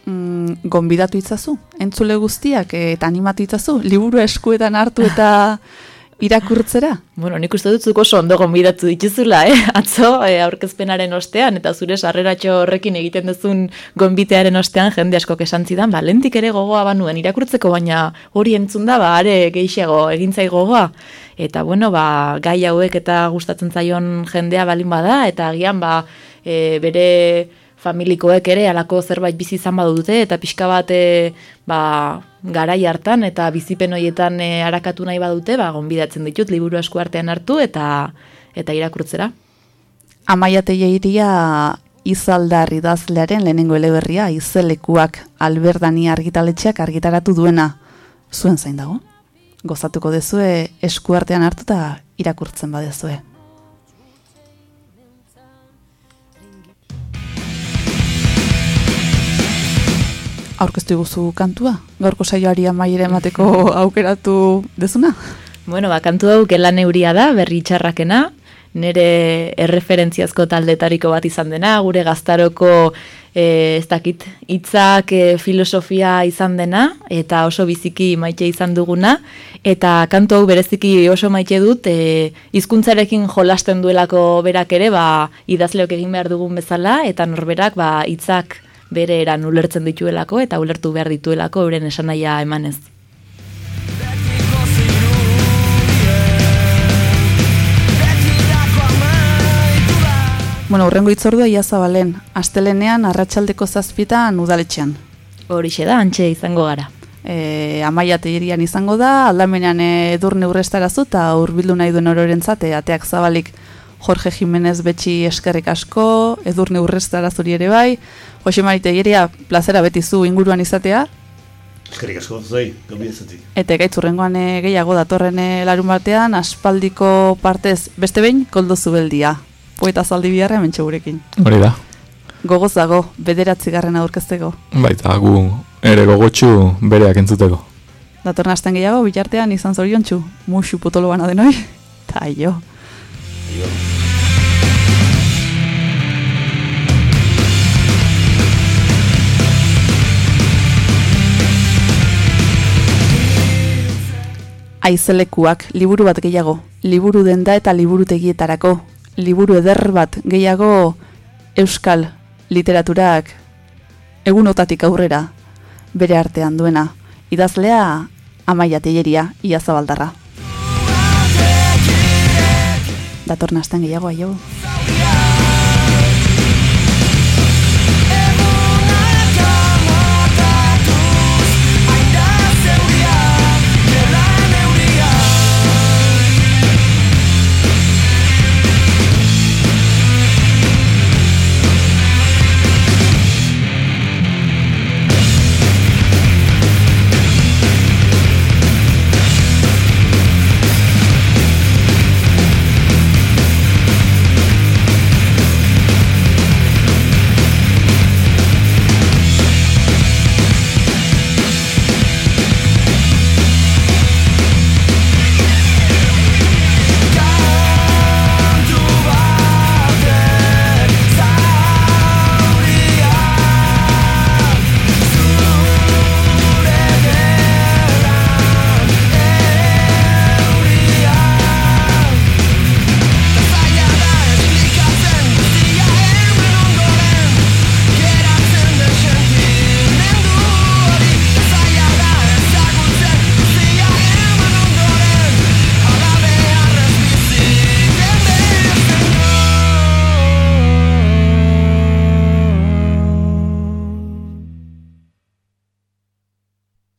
Mm, gonbidatu itzazu, entzule guztiak eh, eta animatu itzazu, liburu eskuetan hartu eta irakurtzera. Bueno, nik uste dut zuko ondo gonbidatu dituzula, eh? Atzo, eh, aurkezpenaren ostean, eta zure sarreratxo horrekin egiten duzun gonbitearen ostean, jende asko esan zidan, ba, lentik ere gogoa banuen irakurtzeko, baina hori entzun da, ba, are gehiago egintzai gogoa. Eta, bueno, ba, gai hauek eta gustatzen zaion jendea balin bada, eta agian, ba, e, bere familikoek ere alako zerbait bizi izan badute eta pixka bat e, ba, garai hartan eta bizipen horietan e, arakatu nahi badute, ba, gonbidatzen ditut liburu esku artean hartu eta eta irakurtzera. Amaia teieiria izaldar idazlearen lehenengo eleberria, izelekuak alberdani argitaletxeak argitaratu duena zuen zain dago. Gozatuko dezue eskuartean hartu eta irakurtzen badezue. Aurkeztu guzu kantua, gaurko saioari amaiere emateko aukeratu dezuna? Bueno, ba, kantu hau gelan euria da, berri txarrakena, nire erreferentziazko taldetariko bat izan dena, gure gaztaroko e, ez dakit, hitzak e, filosofia izan dena, eta oso biziki maite izan duguna, eta kantu hau bereziki oso maite dut, e, hizkuntzarekin jolasten duelako berak ere, ba, idazleok egin behar dugun bezala, eta norberak ba, hitzak bere eran ulertzen dituelako, eta ulertu behar dituelako euren esanaia emanez. Bueno, urrengo itzordua ia zabalen, astelenean arratsaldeko zazpitan udaletxean. Horixe da, antxe izango gara. E, amaia teirian izango da, aldamenean edurne urrestarazu eta urbildu nahi duen ororentzat, e, ateak zabalik Jorge Jimenez betxi eskerrik asko, edurne urrestarazuri ere bai. Jose Mari tegiria, plazera beti zu inguruan izatea. Eskerrik asko, zoi, gombidezatik. Eta gaitzurrengoan e, gehiago datorren e, larun batean, aspaldiko partez beste behin, koldo zubeldia. Poeta zaldi biharra hemen gurekin. Hori da. Gogozago, bederatzigarren aurkezteko. Baita, gu ere gogotxu bereak entzuteko. Datorren asten gehiago, bitartean izan zoriontsu, musu potolo bana denoi. Ta jo. Aizelekuak, liburu bat gehiago, liburu denda eta liburutegietarako, liburu eder bat gehiago euskal literaturak egunotatik aurrera bere artean duena. Idazlea amaia teieria, ia Datorna hasten gehiago, aio.